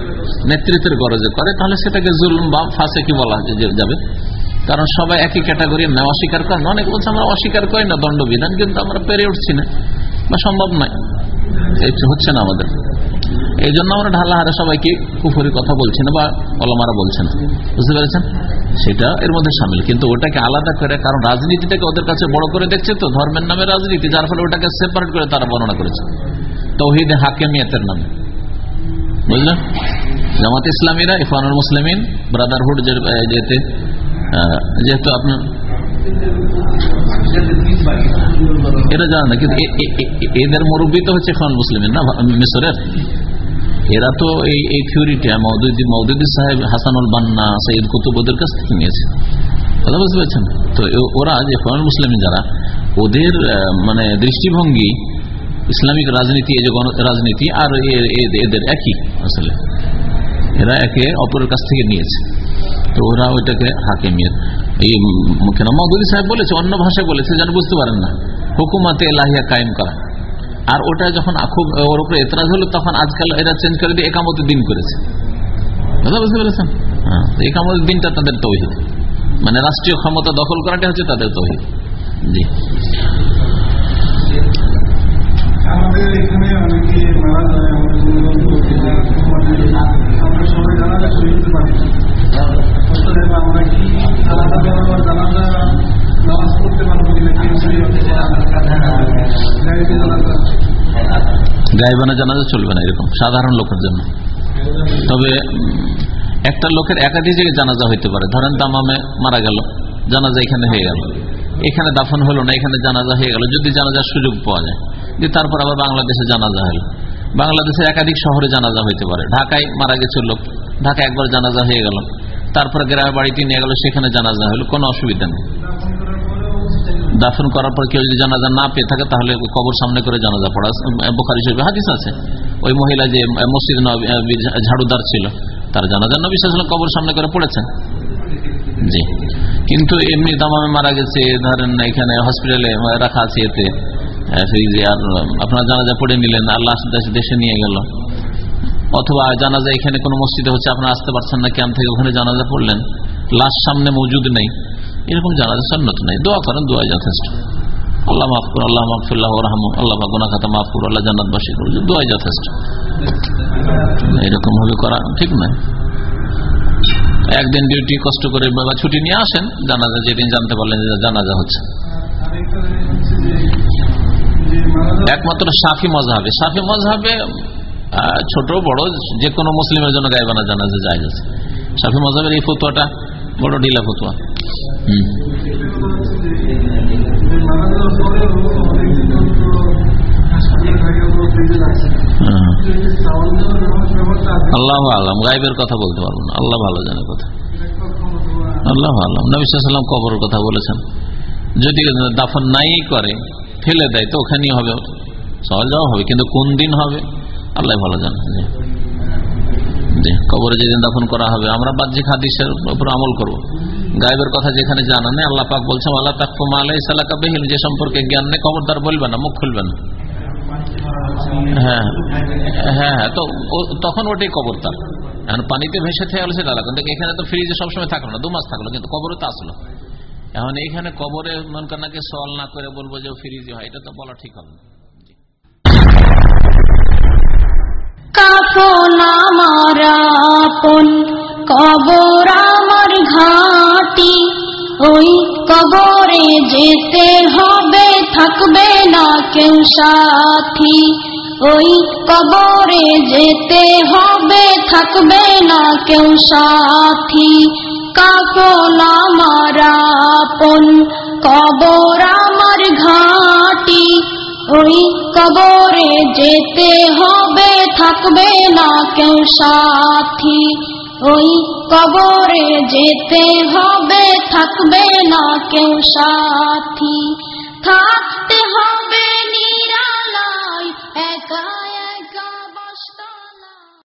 নেতৃত্বের গরজে করে, তাহলে সেটাকে জুলুম বা ফাঁসে কি বলা যাবে। কারণ সবাই একই ক্যাটাগরি, না অস্বীকার করেন অনেক বলছে, আমরা অস্বীকার করি না, দণ্ডবিধান, কিন্তু আমরা পেরে উঠছি না। বা সম্ভব নয়। এই হচ্ছে না আমাদের। এই জন্য আমরা ঢালা হারে সবাইকে কুফুরি কথা বলছি না বা অলমারা বলছে না বুঝতে পেরেছেন? সেটা এর মধ্যে সামিল। কিন্তু ওটাকে আলাদা করে, কারণ রাজনীতিটাকে ওদের কাছে বড় করে দেখছে তো, ধর্মের নামে রাজনীতি, যার ফলে ওটাকে সেপারেট করে তারা বর্ণনা করেছে। তৌহিদে হাকেমিয়াতের নামে। বুঝলেন? জামাত ইসলামীরা, ইফানুল মুসলিমিন, ব্রাদারহুড যেতে যেহেতু আপনার এটা জানা না, কিন্তু এদের মুরব্বী তো হচ্ছে ইফানুল মুসলিমিন না মিশরের এরা তো এই এই থিওরিটা মৌদুদ্দি মৌদুদ্দি সাহেব, হাসানুল বান্না, সৈয়দ কুতুব ওদের কাছ থেকে নিয়েছে। কথা বুঝতে পারছেন? তো ওরা যে ফরেন মুসলিম যারা, ওদের মানে দৃষ্টিভঙ্গি, ইসলামিক রাজনীতি, এই যে রাজনীতি আর এদের একই আসলে। এরা একে অপরের কাছ থেকে নিয়েছে। তো ওরা ওইটাকে হাকিমিয়ত। এই কেন মৌদুদি সাহেব বলেছে, অন্য ভাষায় বলেছে, যেন বুঝতে পারেন না। হুকুমাতে এলাহিয়া কায়েম করা। আর ওটা যখন খুব ওর উপরে এতরাজ হলো, তখন আজকাল এরা চেঞ্জ করে দিয়ে একামতের দিন করেছে। কথা বুঝতে পেরেছেন? হ্যাঁ একামতের দিনটা তাদের তৌহিদ। মানে রাষ্ট্রীয় ক্ষমতা দখল করাটা হচ্ছে তাদের তৌহিদ। জি। আমাদের এখানে শরীয়তে জানাজা চলবে না এরকম, সাধারণ লোকের জন্য। তবে একটা লোকের একাধিক জায়গায় জানাজা হইতে পারে, ধরেন তামামে মারা গেল, জানাজা এখানে হয়ে গেল। এখানে দাফন হলো না, এখানে জানাজা হয়ে গেল, যদি জানাজার সুযোগ পাওয়া যায়। যে তারপর আবার বাংলাদেশে জানাজা হলো। বাংলাদেশের একাধিক শহরে জানাজা হইতে পারে। ঢাকায় মারা গেছে লোক, ঢাকায় একবার জানাজা হয়ে গেল। তারপরে গ্রামের বাড়িতে নিয়ে গেল, সেখানে জানাজা হলো, কোনো অসুবিধা নেই। দাফন করার পর কেউ যদি জানাজা না পেয়ে থাকে, তাহলে কবর সামনে করে জানাজা পড়া বোখারি শরীফে হাদিস আছে। ওই মহিলা যে মসজিদ ঝাড়ুদার ছিল, তার জানাজা নবী সাল্লাম কবর সামনে করে পড়েছেন। জি। কিন্তু এমনি দামামে মারা গেছে, ধরেন এখানে হসপিটালে রাখা আছে এতে। আর, আপনার জানাজা পড়ে নিলেন আর আল্লাহ দেশে নিয়ে গেল। অথবা জানাজা এখানে কোনো মসজিদে হচ্ছে, আপনারা আসতে পারছেন না, ক্যাম্প থেকে ওখানে জানাজা পড়লেন। লাশ সামনে মজুদ নেই। এরকম জানাজা সন্ন্যত নেই। দোয়া করেন, দোয়া যথেষ্ট। আল্লাহ মাফ করো আল্লাহ মাফুল্লাহ রহম আল্লাহ গুনা খাতা মাফ করো আল্লাহ জান্নাত বাসী করো দোয়াই যথেষ্ট। এরকম ভাবে করা ঠিক নয় একদিন ডিউটি কষ্ট করে বা ছুটি নিয়ে আসেন, জানাজা যেদিন জানতে পারলেন যে জানাজা হচ্ছে। একমাত্র সাফি মজাবে সাফি মজাবে ছোট, বড় যে কোনো মুসলিমের জন্য গায়েবানা জানাজা যায় সাফি মজাবের এই ফতুয়াটা বড় ঢিলা ফতুয়া। আল্লাহ আলম, গাইবের কথা বলতে পারব না। আল্লাহ ভালো জানে কথা। আল্লাহ আলম। নবী সাল্লাম কবরের কথা বলেছেন। যদি দাফন নাই করে ফেলে দেয় তো ওখানেই হবে। সহজ যাওয়া হবে, কিন্তু কোন দিন হবে? আল্লাহ ভালো জানে। কবরে যেদিন দাফন করা হবে, আমরা বাহ্যিক হাদিসের উপর আমল করব। গায়েবের কথা যেখানে জানা নেই, আল্লাহ পাক বলছেন আল্লাহ তাকুমা আলাই সালাকা বেহিল যে সম্পর্কে জ্ঞান নেই, খবরদার বলবে না, মুখ খুলবে না। হ্যাঁ হ্যাঁ হ্যাঁ তো তখন ওটাই কবর তার। এখন পানিতে ভেসে থেকে গেলো সেটা আলাদা কিন্তু এখানে তো ফ্রিজে সবসময় থাকল না, দু মাস থাকল, কিন্তু কবরে তো আসলো। এখন এইখানে কবরে মন কান্নাকে সওয়াল না করে বলব যে ফ্রিজে হয়, এটা তো বলা ঠিক হবে না। আপন। কবর আমার ঘাটি, ওই কবরে যেতে হবে, থাকবে না কেউ সাথী। ওই কবরে যেতে হবে, থাকবে না কেউ সাথী। কাফন আমার আপন, কবর আমার ঘাটি, ওই কবরে যেতে হবে, থাকবে না কেউ সাথী। ওই কবরে যেতে হবে থাকবে না কেউ সাথী। থাকতে হবে